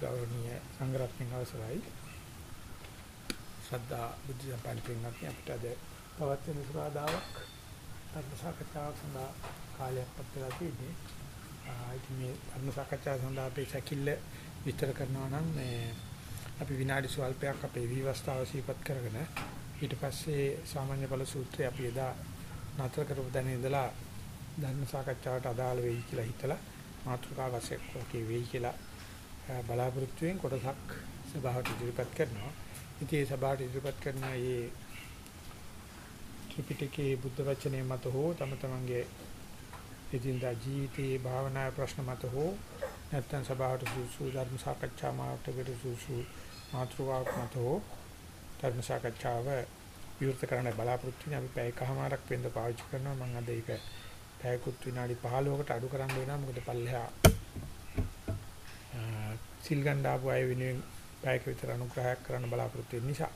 ගෞරවනීය සංඝරත්නයන් අවසරයි. ශ්‍රද්ධා බුද්ධ සම්පන්න පින්වත්නි අපිට අද පවත්වන සුරාදාවක් ධර්ම සාකච්ඡාවක් සඳහා කාලයක් පත් වෙලා තියෙන්නේ. ආයිත් මේ ධර්ම සාකච්ඡාව සඳහා අපේ සැකිල්ල විස්තර කරනවා නම් මේ අපි විනාඩි ස්වල්පයක් අපේ විවස්ථාව සිහිපත් කරගෙන ඊට පස්සේ සාමාන්‍ය ඵල සූත්‍රය අපි එදා නතර කරපු දැන ඉඳලා ධර්ම සාකච්ඡාවට අදාළ වෙයි කියලා හිතලා මාතෘකාව වශයෙන් ඔකේ වෙයි කියලා බලාපොරොත්තු වෙන කොටසක් සභාවට ඉදිරිපත් කරනවා. ඉතින් ඒ සභාවට ඉදිරිපත් කරන මේ ත්‍රිපිටකයේ බුද්ධ වචනේ මත හෝ තම තමන්ගේ එදිනදා ජීවිතයේ භාවනා ප්‍රශ්න මත හෝ නැත්නම් සභාවට සුසු ධර්ම සාකච්ඡා මාර්ගයට සුසු මාතෘකාවක් මත හෝ ධර්ම සාකච්ඡාව විවෘත කරන්න බලාපොරොත්තු වෙන අපි පැයකමාරක් වෙන්න පාවිච්චි කරනවා. මම අද ඒක පැයකුත් විනාඩි 15කට අඩු කරන්න වෙනවා. මොකද පල්ලෙහා සිල් ගන්න ආපු අය වෙනුවෙන් පැයක විතර අනුග්‍රහයක් කරන්න බලාපොරොත්තු වෙන නිසා.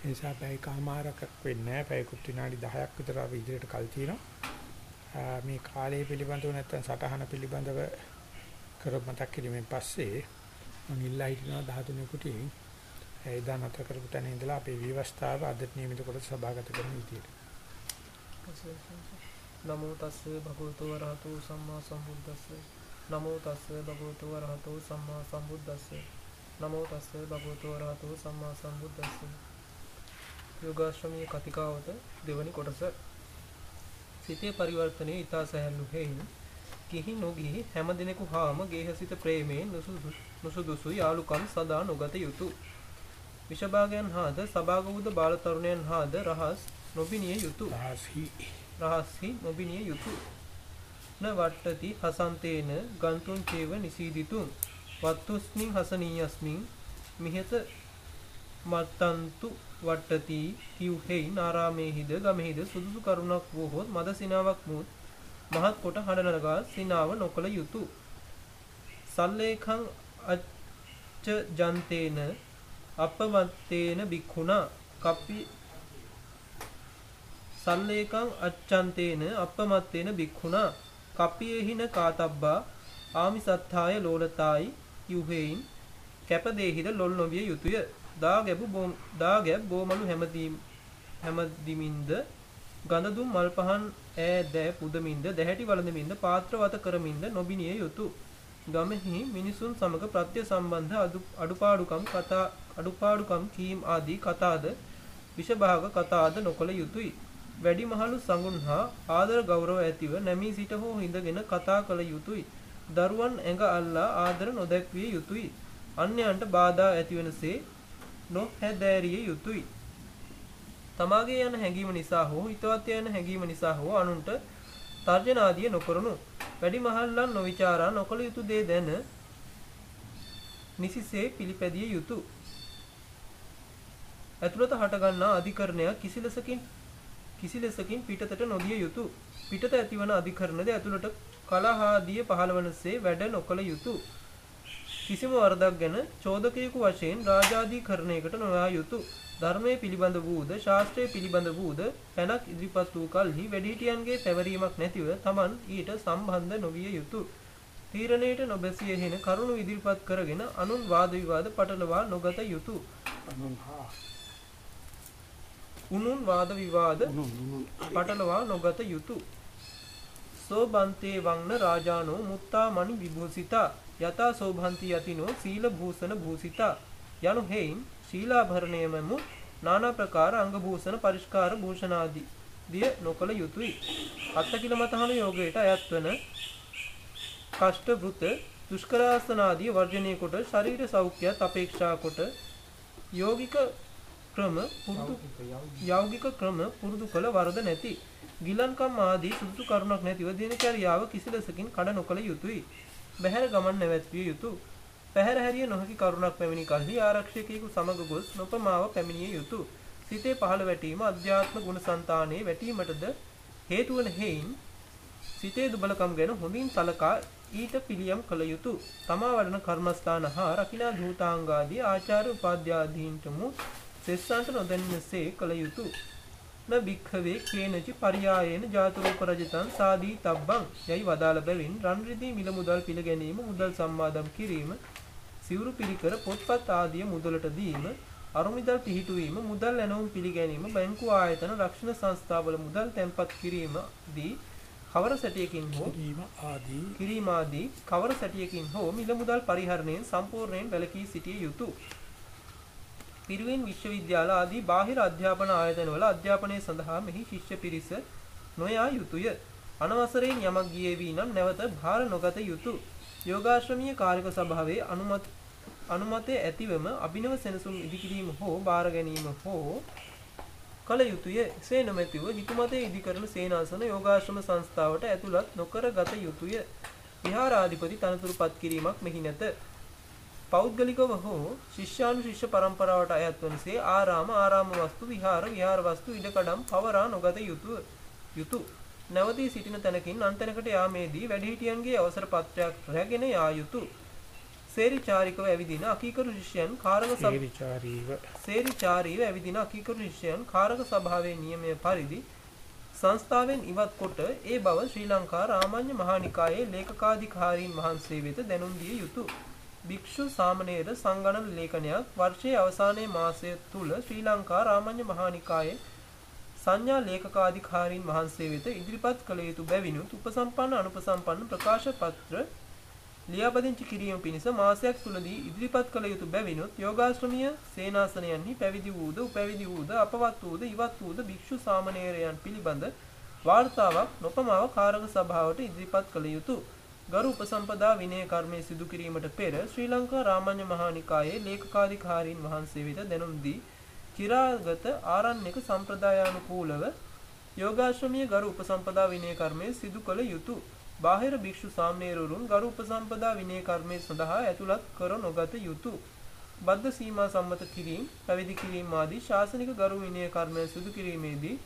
ඒ නිසා පැයකමාරක් වෙන්නේ නැහැ. පැයකුත් විනාඩි 10ක් විතර අපි ඉදිරියට කල් තියෙනවා. මේ කාලය පිළිබඳව නැත්නම් සටහන පිළිබඳව කර මතක් කිරීමෙන් පස්සේ මම ඉල්ලා හිටිනවා 13 කුටියෙන්. එදා නැතර කරපු තැන ඉඳලා අපේ විවස්ථාව අදට නියමිත කොට සභාගත කරන විදියට. නමෝ තස්ස භගවතු වරහතු සම්මා සම්බුද්දස්ස. නමෝ තස්ස භගවතු වරහතු සම්මා සම්බුද්දස්ස. නමෝ තස්ස භගවතු වරහතු සම්මා සම්බුද්දස්ස. යෝගාශ්‍රමී කතිකාවත දෙවනි කොටස. සිතේ පරිවර්තනයේ ඊතා සැහැල්ලු හේයින් කිහි නොගිහි හැම දිනෙකු හාම ගේහසිත ප්‍රේමයෙන් නුසුදුසු යාලුකම් සදා නොගත යුතුය විෂභාගයන් හාද සභාගවුද බාල තරුණයන් හාද රහස් නොබිනිය යුතුය රහස්හි. රහස්හි නොබිනිය යුතුය න වට්ටති හසන්තේන ගන්තුන් චේව නිසීදිතුන්. වත්තුස්මින් හසනීයස්මින් මිහෙත මත්තන්තු වට්ටති කිව්හෙයි නාරාමේහිද ගමෙහිද සුදුසු කරුණක් වූහොත් මද සිනාවක් මුත් මහත් කොට හඬනගා සිනාව නොකළ යුතුය සල්ලේඛං අච්ච ජන්තේන අපවත්තේන බික්ඛුනා කප්පි සල්ලේකං අච්ඡන්තේන අපමත්තේන බික්ඛුනා කප්පියේහින කාතබ්බා ආමිසත්තාය ලෝලතායි යුහෙයින් කැපදේහිද ලොල් නොවිය යුතුය. දා ගැබු බොම් දා ගැබ් බෝමලු හැමදීම් හැමදිමින්ද ගඳ දුම් මල් පහන් ඈ දැ පුදමින්ද දැහැටි වළඳමින්ද පාත්‍රවත කරමින්ද නොබිනිය යුතුය ගමෙහි මිනිසුන් සමග ප්‍රත්‍ය සම්බන්ධ අඩුපාඩුකම් කතා අඩුපාඩුකම් කීම් ආදී කතාද විෂභාග කතාද නොකළ යුතුය. වැඩිමහලු සඟුන් හා ආදර ගෞරව ඇතිව නැමී සිට හෝ හිඳගෙන කතා කළ යුතුය. දරුවන් ඇඟ අල්ලා ආදර නොදැක්විය යුතුය. අන්‍යයන්ට බාධා ඇතිවනසේ නොහැදෑරිය යුතුය. තමාගේ යන හැඟීම නිසා හෝ හිතවත් යන හැඟීම නිසා හෝ අනුන්ට තර්ජනාදිය නොකරනු. වැඩිමහල්ලන් නොවිචාරා නොකළ යුතු දේ දැන නිසිසේ පිළිපැදිය යුතුය ඇතුළත හටගන්නා අධිකරණයක් කිසිලෙසකින් කිසිලෙසකින් පිටතට නොදිය යුතුය පිටත ඇතිවන අධිකරණද ඇතුළට කලහාදිය පහළවනසේ වැඩ නොකළ යුතුය කිසිම වරදක් ගැන චෝදකයෙකු වශයෙන් රාජාධිකරණයකට නොයා යුතුය ධර්මයේ පිළිබඳ වූද ශාස්ත්‍රයේ පිළිබඳ වූද පැනක් ඉදිරිපත් වූ කලෙහි වැඩිහිටියන්ගේ පැවරීමක් නැතිව Taman ඊට සම්බන්ධ නොවිය යුතුය තීරණයට නොබැසිය හෙන කරුණු ඉදිරිපත් කරගෙන අනුන් වාද විවාද පටලවා නොගත යුතුය උනුන් වාද විවාද පටලවා නොගත යුතුය සෝබන්තේ වංන රාජානෝ මුත්තා මණි විභූසිතා. යතා සෝභන්ති යතිනෝ සීල භූෂණ භූසිතා. යනු හේයින් ශීලාභරණයමමු নানা ප්‍රකාර අංග භූෂණ පරිස්කාර භූෂණාදී දිය නොකල යුතුය. අත්තකිල මතහන යෝගයට අයත් වන කෂ්ඨ වෘත දුෂ්කරාසනාදී වර්ජනය කොට ශරීර සෞඛ්‍යත් අපේක්ෂා කොට යෝගික ක්‍රම පුරුදු යෞගික ක්‍රම පුරුදු කළ වරද නැති. ගිලන්කම් ආදී සුදුසු කරුණක් නැතිව දිනචරියාව කිසිලෙසකින් කඩ නොකළ යුතුය. බහැර ගමන් නැවැත්විය යුතුය පැහැර හැරිය නොහැකි කරුණක් පැමිණි කල්හි ආරක්ෂකයෙකු සමග ගොස් නොපමාව පැමිණිය යුතුය සිතේ පහළ වැටීම අධ්‍යාත්ම ගුණ సంతානයේ වැටීමටද හේතු වන හේයින් සිතේ දුබලකම් ගැන හොඳින් සලකා ඊට පිළියම් කළ යුතුය තමා වඩන කර්මස්ථාන හා රකිනා ධූතාංගාදී ආචාර්ය උපාධ්‍යාදීන්ටම සෙස්සන්ට නොදැන්නෙසේ කළ යුතුය න භික්ඛවේ කේනචි පරියායේන ජාතරූප රජතං සාදී තබ්බං යයි වදාළ බැවින් රන් රිදී මිල මුදල් පිළ ගැනීම මුදල් සම්මාදම් කිරීම සිවුරු පිළිකර පොත්පත් ආදිය මුදලට දීම අරුමුදල් පිහිටුවීම මුදල් ඇනවුම් පිළිගැනීම බැංකු ආයතන රක්ෂණ සංස්ථාවල මුදල් තැන්පත් කිරීම දී කවර සැටියකින් හෝ ආදී කිරීම ආදී කවර සැටියකින් හෝ මිල මුදල් පරිහරණයෙන් සම්පූර්ණයෙන් වැළකී සිටිය යුතුය. පිරිවෙන් විශ්වවිද්‍යාල ආදී බාහිර අධ්‍යාපන ආයතනවල අධ්‍යාපනය සඳහා මෙහි ශිෂ්‍ය පිරිස නොයා යුතුය. අනවසරයෙන් යමක් ගියේ වී නම් නැවත භාර නොගත යුතුය. යෝගාශ්‍රමීය කාර්යක සභාවේ අනුමත අනුමතය ඇතිවම අභිනව සෙනසුන් ඉදිකිරීම හෝ බාර ගැනීම හෝ කළ යුතුය. එසේ නොමැතිව හිතුමතේ ඉදිකරන සේනාසන යෝගාශ්‍රම සංස්ථාවට ඇතුළත් නොකර ගත යුතුය. විහාරාධිපති තනතුරු පත් කිරීමක් මෙහි නැත. පෞද්ගලිකව හෝ ශිෂ්‍යානුශිෂ්‍ය පරම්පරාවට අයත් වනසේ ආරාම ආරාම වස්තු විහාර විහාර වස්තු ඉඩකඩම් පවරා නොගත යුතුය. යුතුය. නැවතී සිටින තැනකින් අන්තැනකට යාමේදී වැඩිහිටියන්ගේ අවසර පත්‍රයක් රැගෙන යා යුතුය. සේරිචාරිකව ඇවිදින අකීකරු ශිෂ්‍යයන් කාරක සේරිචාරීව සේරිචාරීව ඇවිදින අකීකරු ශිෂ්‍යයන් කාරක සභාවේ නියමය පරිදි සංස්ථාවෙන් ඉවත් කොට ඒ බව ශ්‍රී ලංකා රාමඤ්ඤ මහානිකායේ ලේකකාධිකාරීන් වහන්සේ වෙත දැනුම් දිය යුතුය. භික්ෂු සාමණේර සංගණන ලේඛනයක් වර්ෂයේ අවසානයේ මාසය තුල ශ්‍රී ලංකා රාමඤ්ඤ මහානිකායේ සංඥා ලේකකාධිකාරීන් වහන්සේ වෙත ඉදිරිපත් කළ යුතු බැවිනුත් උපසම්පන්න අනුපසම්පන්න ප්‍රකාශ පත්‍ර ලියාපදිංචි කිරීම පිණිස මාසයක් තුලදී ඉදිරිපත් කළ යුතු බැවිනුත් යෝගාශ්‍රමීය සේනාසනයන්හි පැවිදි වූද උපැවිදි වූද අපවත් වූද ඉවත් වූද භික්ෂු සාමණේරයන් පිළිබඳ වාර්තාවක් නොපමාව කාරක සභාවට ඉදිරිපත් කළ යුතුය. ගරු උපසම්පදා විනය කර්මය සිදු කිරීමට පෙර ශ්‍රී ලංකා රාමඤ්ඤ මහානිකායේ ලේකකාධිකාරීන් වහන්සේ වෙත දැනුම් දී චිරාගත ආරණ්‍යක සම්ප්‍රදායානුකූලව යෝගාශ්‍රමීය ගරු උපසම්පදා විනය කර්මය සිදු කළ යුතුය. බාහිර භික්ෂු සාමණේරවරුන් ගරු උපසම්පදා විනය කර්මය සඳහා ඇතුළත් කර නොගත යුතුය. බද්ධ සීමා සම්මත කිරීම, පැවිදි කිරීම ආදී ශාසනික ගරු විනය කර්මය සිදු කිරීමේදී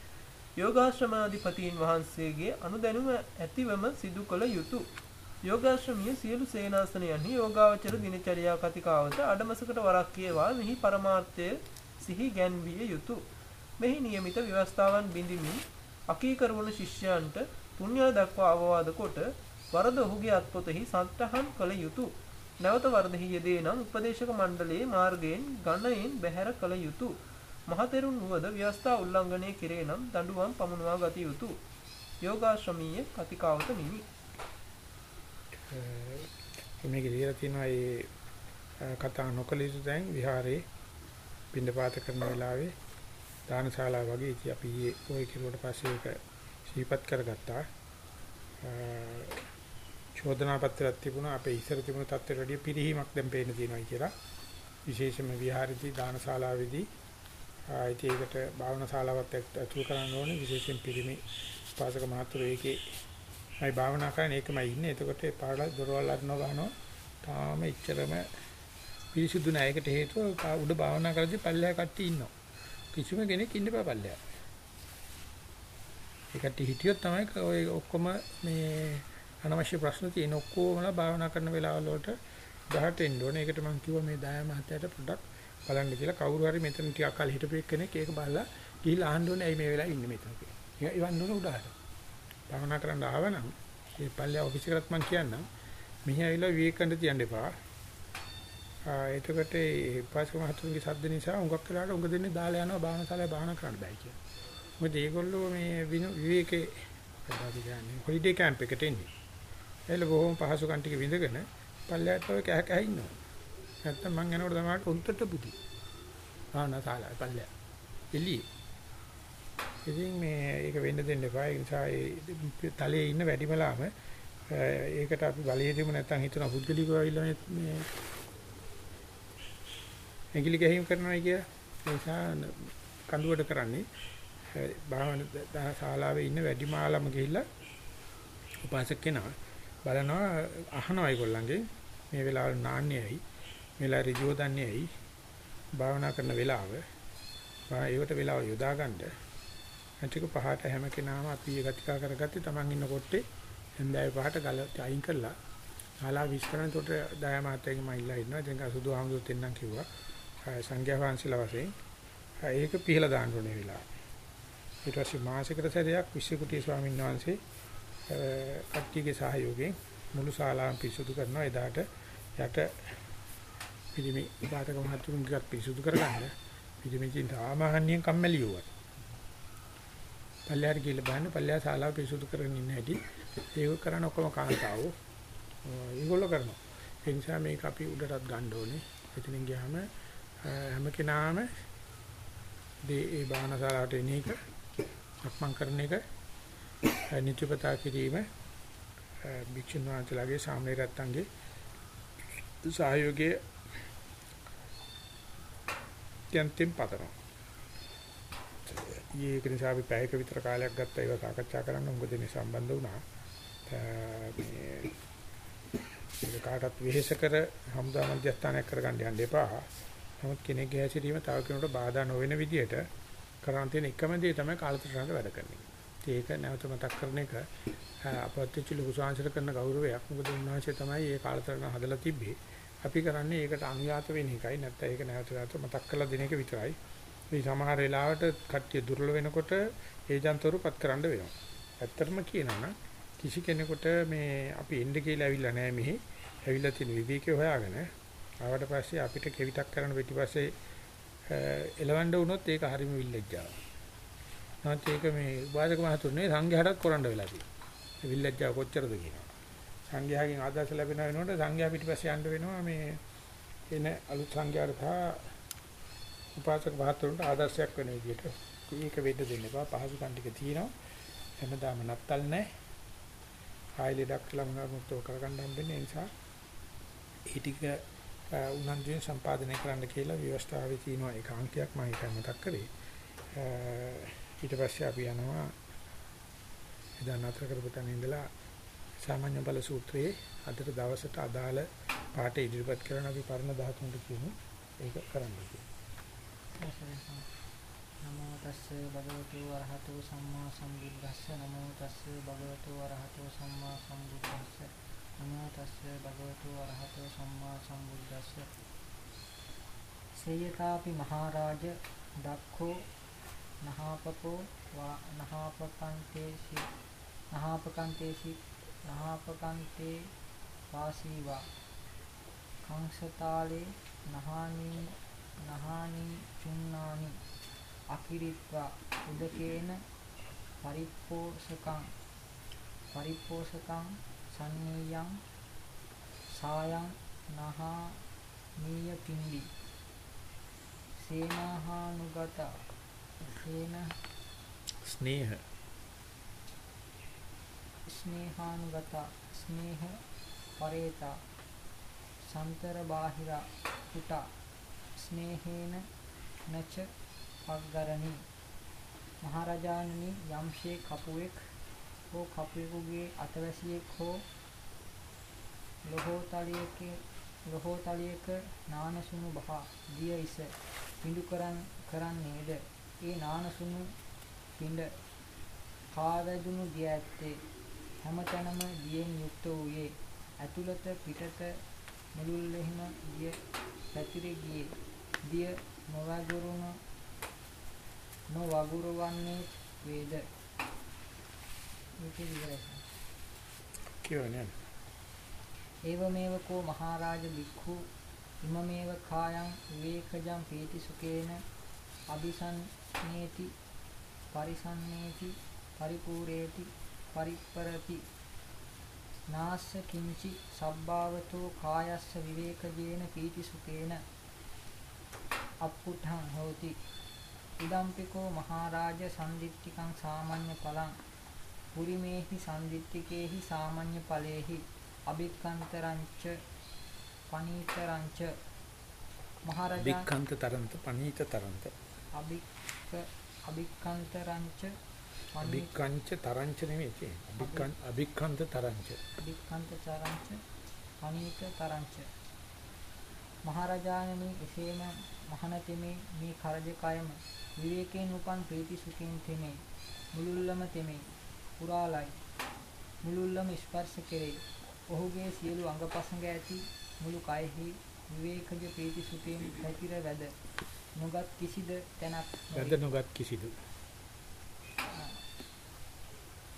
යෝගාශ්‍රමාධිපතීන් වහන්සේගේ අනුදැනුම ඇතිවම සිදු කළ යුතුය. යෝගාශ්‍රමීය සියලු සේනාසනයන්හි යෝගාවචර දිනචර්යා කතිකාවත අඩමසකට වරක් කියවා මෙහි පරමාර්ථය සිහි ගැන්විය යුතුය. මෙහි નિયમિત ව්‍යවස්ථාවන් බිඳිමින් අකීකරවන ශිෂ්‍යයන්ට පුණ්‍ය දක්වා අවවාද කොට වරද ඔහුගේ අත්පොතෙහි සටහන් කළ යුතුය. නැවත වරදෙහි යෙදේ නම් උපදේශක මණ්ඩලයේ මාර්ගයෙන් ගණයෙන් බැහැර කළ යුතුය. මහතෙරුන් වුවද ව්‍යවස්ථා උල්ලංඝනය කෙරේ නම් දඬුවම් පමුණවා ගත යුතුය. යෝගාශ්‍රමීය කතිකාවත නිමි. මේක ලියලා තියෙනවා ඒ කතා නොකළ යුතු දැන් විහාරේ පින්නපාත කරන වෙලාවේ දානශාලා වගේ ඉති අපි ওই කිරුවට පස්සේ ඒක ශීපත් කරගත්තා. චෝදනා පත්‍රයක් තිබුණා අපේ ඉස්සර තිබුණ තත්ත්වයට වඩා පිරිහීමක් දැන් පේන්න තියෙනවා කියලා. විශේෂයෙන්ම විහාරෙදී දානශාලාවේදී ආයිති ඒකට භාවනා ශාලාවක් ඇතුළු කරන්න ඕනේ විශේෂයෙන් පිරිමි පාසක මහතුරු ඒකේ මම භාවනා කරන්නේ ඒකමයි ඉන්නේ. එතකොට ඒ පාඩල දොරවල් අරනවා ගන්නවා. තාම එච්චරම පිරිසිදු නැහැ. ඒකට හේතුව උඩ භාවනා කරද්දී පල්ලෙහා කට්ටිය ඉන්නවා. කිසිම කෙනෙක් ඉන්න බෑ පල්ලෙහා. ඒ කට්ටිය හිටියොත් තමයි ඔය ඔක්කොම මේ අනවශ්‍ය ප්‍රශ්න තියෙන ඔක්කොමලා භාවනා කරන වෙලාවල වලට දහට එන්න ඕනේ. ඒකට මම කිව්වා මේ දායම මහත්තයාට පොඩ්ඩක් බලන්න කියලා කවුරු හරි මෙතන ටිකක් කල් හිටපු කෙනෙක් ඒක බලලා ගිහිල්ලා අහන්න ඕනේ ඇයි මේ වෙලාවේ ඉන්නේ මෙතන කියලා. ඉවන්න ඕන උඩහට. භාවනා කරන්න ආවනම් ඒ පල්ලෙයා ඔෆිස් එකකට මම කියන්නම් මෙහි ඇවිල්ලා විවේකණ්ඩ තියන්න එපා. ආ එතකොට ඒ පාස්ක මහතුන්ගේ සද්ද නිසා උඟක් වෙලාට උඟ දෙන්නේ දාලා යනවා භාවනාශාලාවේ භාවනා කරන්න බෑ කියලා. මොකද ඒගොල්ලෝ මේ විවේකේ මොකද කියන්නේ හොලිඩේ කැම්ප් එකට එන්නේ. එළ බොහොම පහසුකම් ටික විඳගෙන පල්ලෙයාට ඔය කැහ කැහ ඉන්නවා. නැත්තම් මං යනකොට තමයි උන්ටට බුදි. භාවනාශාලාවේ පල්ලෙයා. එළියේ ඉතින් මේ ඒක වෙන්න දෙන්න එපා. ඒ නිසා ඒ තලයේ ඉන්න වැඩිමලාම ඒකට අපි බලය දෙමු නැත්නම් හිතන පුද්ගලිකව ඇවිල්ලා මේ ඇඟිලි ගැහිම් කරනවා කිය. ඒ නිසා කඳුවට කරන්නේ භාවනා ශාලාවේ ඉන්න වැඩිමාලම ගිහිල්ලා උපාසක කෙනා බලනවා අහනවා ඒගොල්ලන්ගේ මේ වෙලාවල නාන්නේයි මෙලා ඍජුව දන්නේයි භාවනා කරන වෙලාව ඒවට වෙලාව යොදා ගන්න ටික පහට හැම කෙනාම අපි ගතිකා කරගත්තේ Taman ඉන්න කොටේ හන්දෑවේ පහට ගල අයින් කරලා. ශාලා විශ්කරණ උඩට දයාමාතයෙන් මයිලා ඉන්නවා. දැන් අසුදු ආමදුත් එන්නම් කිව්වා. සංඝයා වහන්සේලා වශයෙන්. ඒක පිහලා දාන්න ඕනේ වෙලාව. ඊට පස්සේ මාසිකට සැරයක් විශ්වකුටි ස්වාමීන් වහන්සේ කට්ටියගේ සහයෝගයෙන් මුළු ශාලාවම පිරිසුදු කරනවා. එදාට යට පිළිමි ඉදාතක මහතුරුන් ටිකක් පිරිසුදු කරගන්න. පිළිමිකින් සාමාන්‍යයෙන් කම්මැලි වුණා. පල්ලෙහාට ගිහලා බලන්න පල්ලෙහා ශාලාව පිරිසුදු කරගෙන ඉන්න හැටි ඒක කරන ඔක්කොම කාන්තාවෝ ඒගොල්ලෝ කරනවා. ඒ නිසා මේක අපි උඩටත් ගන්න ඕනේ. එතනින් ගියාම හැම කෙනාම ඒ බාහනශාලාවට එන එක සක්මන් කරන එක නිත්‍යපතා කිරීම භික්ෂුන් වහන්සේලාගේ සාමණේර රත්නගේ සහයෝගයේ අත්‍යන්තයෙන් පතනවා. ඒක නිසා අපි පැයක විතර කාලයක් ගත්තා ඒක සාකච්ඡා කරන්න මොකද මේ සම්බන්ධ වුණා. මේ ඒක කාටත් වෙහෙස කර හමුදා මධ්‍යස්ථානයක් කරගන්න යන්න එපා. නමුත් කෙනෙක්ගේ හැසිරීම තව කෙනෙකුට බාධා නොවන විදියට කරන් තියෙන එකම දේ තමයි කාලතරණක වැඩ කරන්නේ. ඒක නැවත මතක් කරන එක අපත්‍ච්ච ලොකු සංසාර කරන ගෞරවයක්. මොකද උන්වහන්සේ තමයි මේ කාලතරණ හදලා තිබ්බේ. අපි කරන්නේ ඒකට අනුයාත වෙන එකයි නැත්නම් ඒක නැවත නැවත මතක් කරලා දෙන එක විතරයි. මේ සමහර වෙලාවට කට්ටිය දුර්වල වෙනකොට ඒජන්තවරුපත් කරන්න වෙනවා. ඇත්තටම කියනවා නම් කිසි කෙනෙකුට මේ අපි එන්න කියලා ඇවිල්ලා නැහැ මෙහි. ඇවිල්ලා තියෙන විවේකේ හොයාගෙන ආවට පස්සේ අපිට කෙවිතක් කරන පිටිපස්සේ එලවන්න වුණොත් ඒක හරිම විල්ලැජ්ජාව. නැත්නම් ඒක මේ වාදක මහතුනේ සංඝයාටත් කරන්න වෙලා තියෙනවා. විල්ලැජ්ජාව කොච්චරද කියනවා. සංඝයාගෙන් ආදර්ශ ලැබෙන වෙනකොට සංඝයා පිටිපස්සේ යන්න වෙනවා මේ එන අලුත් සංඝයාට සහ උපාසක මහතුන්ට ආදර්ශයක් වෙන විදිහට. ඒක වෙන්න දෙන්න එපා. පහසුකම් ටික තියෙනවා. හැමදාම නත්තල් නැහැ. ආයෙ ලඩක් ළමනකට කරගන්න හම්බෙන්නේ ඒ නිසා ඒ ටික උනන්දුවෙන් සම්පාදනය කරන්න කියලා ව්‍යවස්ථාවේ තියෙනවා ඒකාංකයක් මම ඒක මතක් කරේ. ඊට පස්සේ අපි යනවා එදා නතර කරපු තැන ඉඳලා සාමාන්‍ය බල සූත්‍රයේ අදට දවසට අදාළ පාඩ ඉදිරිපත් කරන අපි පරණ ධාතුන්ට කියමු. ඒක කරන්න නමෝ තස්ස භගවතු වරහතු සම්මා සම්බුද්දස්ස නමෝ තස්ස භගවතු වරහතු සම්මා සම්බුද්දස්ස නමෝ තස්ස භගවතු වරහතු සම්මා සම්බුද්දස්ස සේයතාපි මහරජ දක්ඛෝ නහාපකෝ නහාපකන්තේසි නහාපකන්තේසි නහාපකන්තේ වාසීවා කංශතාලේ නහානි නහානි චුන්නානි. අකිරිත්වා උදකේන පරිපෝෂකං. පරිපෝෂකං සන්නේයං සායං නහා නීය පින්දි සේනාහානුගත සේන ස්නේහ. ස්නේහානුගත ස්නේහ පරේතා. සන්තර බාහිර කුට. ස්නේහේන නච පග්ගරණි. මහරජාණනි යම්ෂේ කපුවෙක් හෝ කපුවෙකුගේ අතවැසියෙක් හෝ ලෝහෝතලියක ලෝහෝතලියක නානසුණු බහ දිය ඉස පිඬු කරන් කරන්නේද? ඒ නානසුණු පිඬ කාවැදුණු දිය ඇත්තේ හැමතැනම දියෙන් යුක්ත වූයේ ඇතුළත පිටත මුළුල්ලෙහිම දිය පැතිරී ගියේ. දිය නොවගුරුණු නොවගුරුවන්නේ වේද? මේක ඉවරයි කියවනේ ඒවමේව කෝ මහරජ බික්ඛු ඉමමේව කායං විවේකජං පීති සුකේන අபிසන්නේති පරිසන්නේති පරිපූරේති පරිප්පරති නාස්ස කිංචි සබ්බාවතෝ කායස්ස විවේකජේන පීති සුකේන අප්පුඨං හෝති ඉදම්පිකෝ මහරජ සම්දිත්තිකං සාමාන්‍ය ඵලං පුරිමේහි සම්දිත්තිකේහි සාමාන්‍ය ඵලේහි අභික්ඛන්තරංච පනීතරංච මහරජා වික්ඛන්ත තරන්ත පනීත තරන්ත අභික්ඛ අභික්ඛන්තරංච පනී අභික්ඛංච තරංච නෙමෙයි තියෙන්නේ අභික්ඛන් අභික්ඛන්ත තරංච අභික්ඛන්තරංච පනීත තරංච මහරජාණනි එසේම මහණතෙමේ මේ කරජකයම විවේකයෙන් උපන් ප්‍රීති සුඛයෙන් තෙමේ. මුළුල්ලම තෙමේ. පුරාලයි. මුළුල්ලම ස්පර්ශ කෙරේ. ඔහුගේ සියලු අංගපසංග ඇති මුළු කයෙහි විවේකජ ප්‍රීති සුඛයෙන් පැතිර වැද. නොගත් කිසිද තැනක්. වැද නොගත් කිසිදු?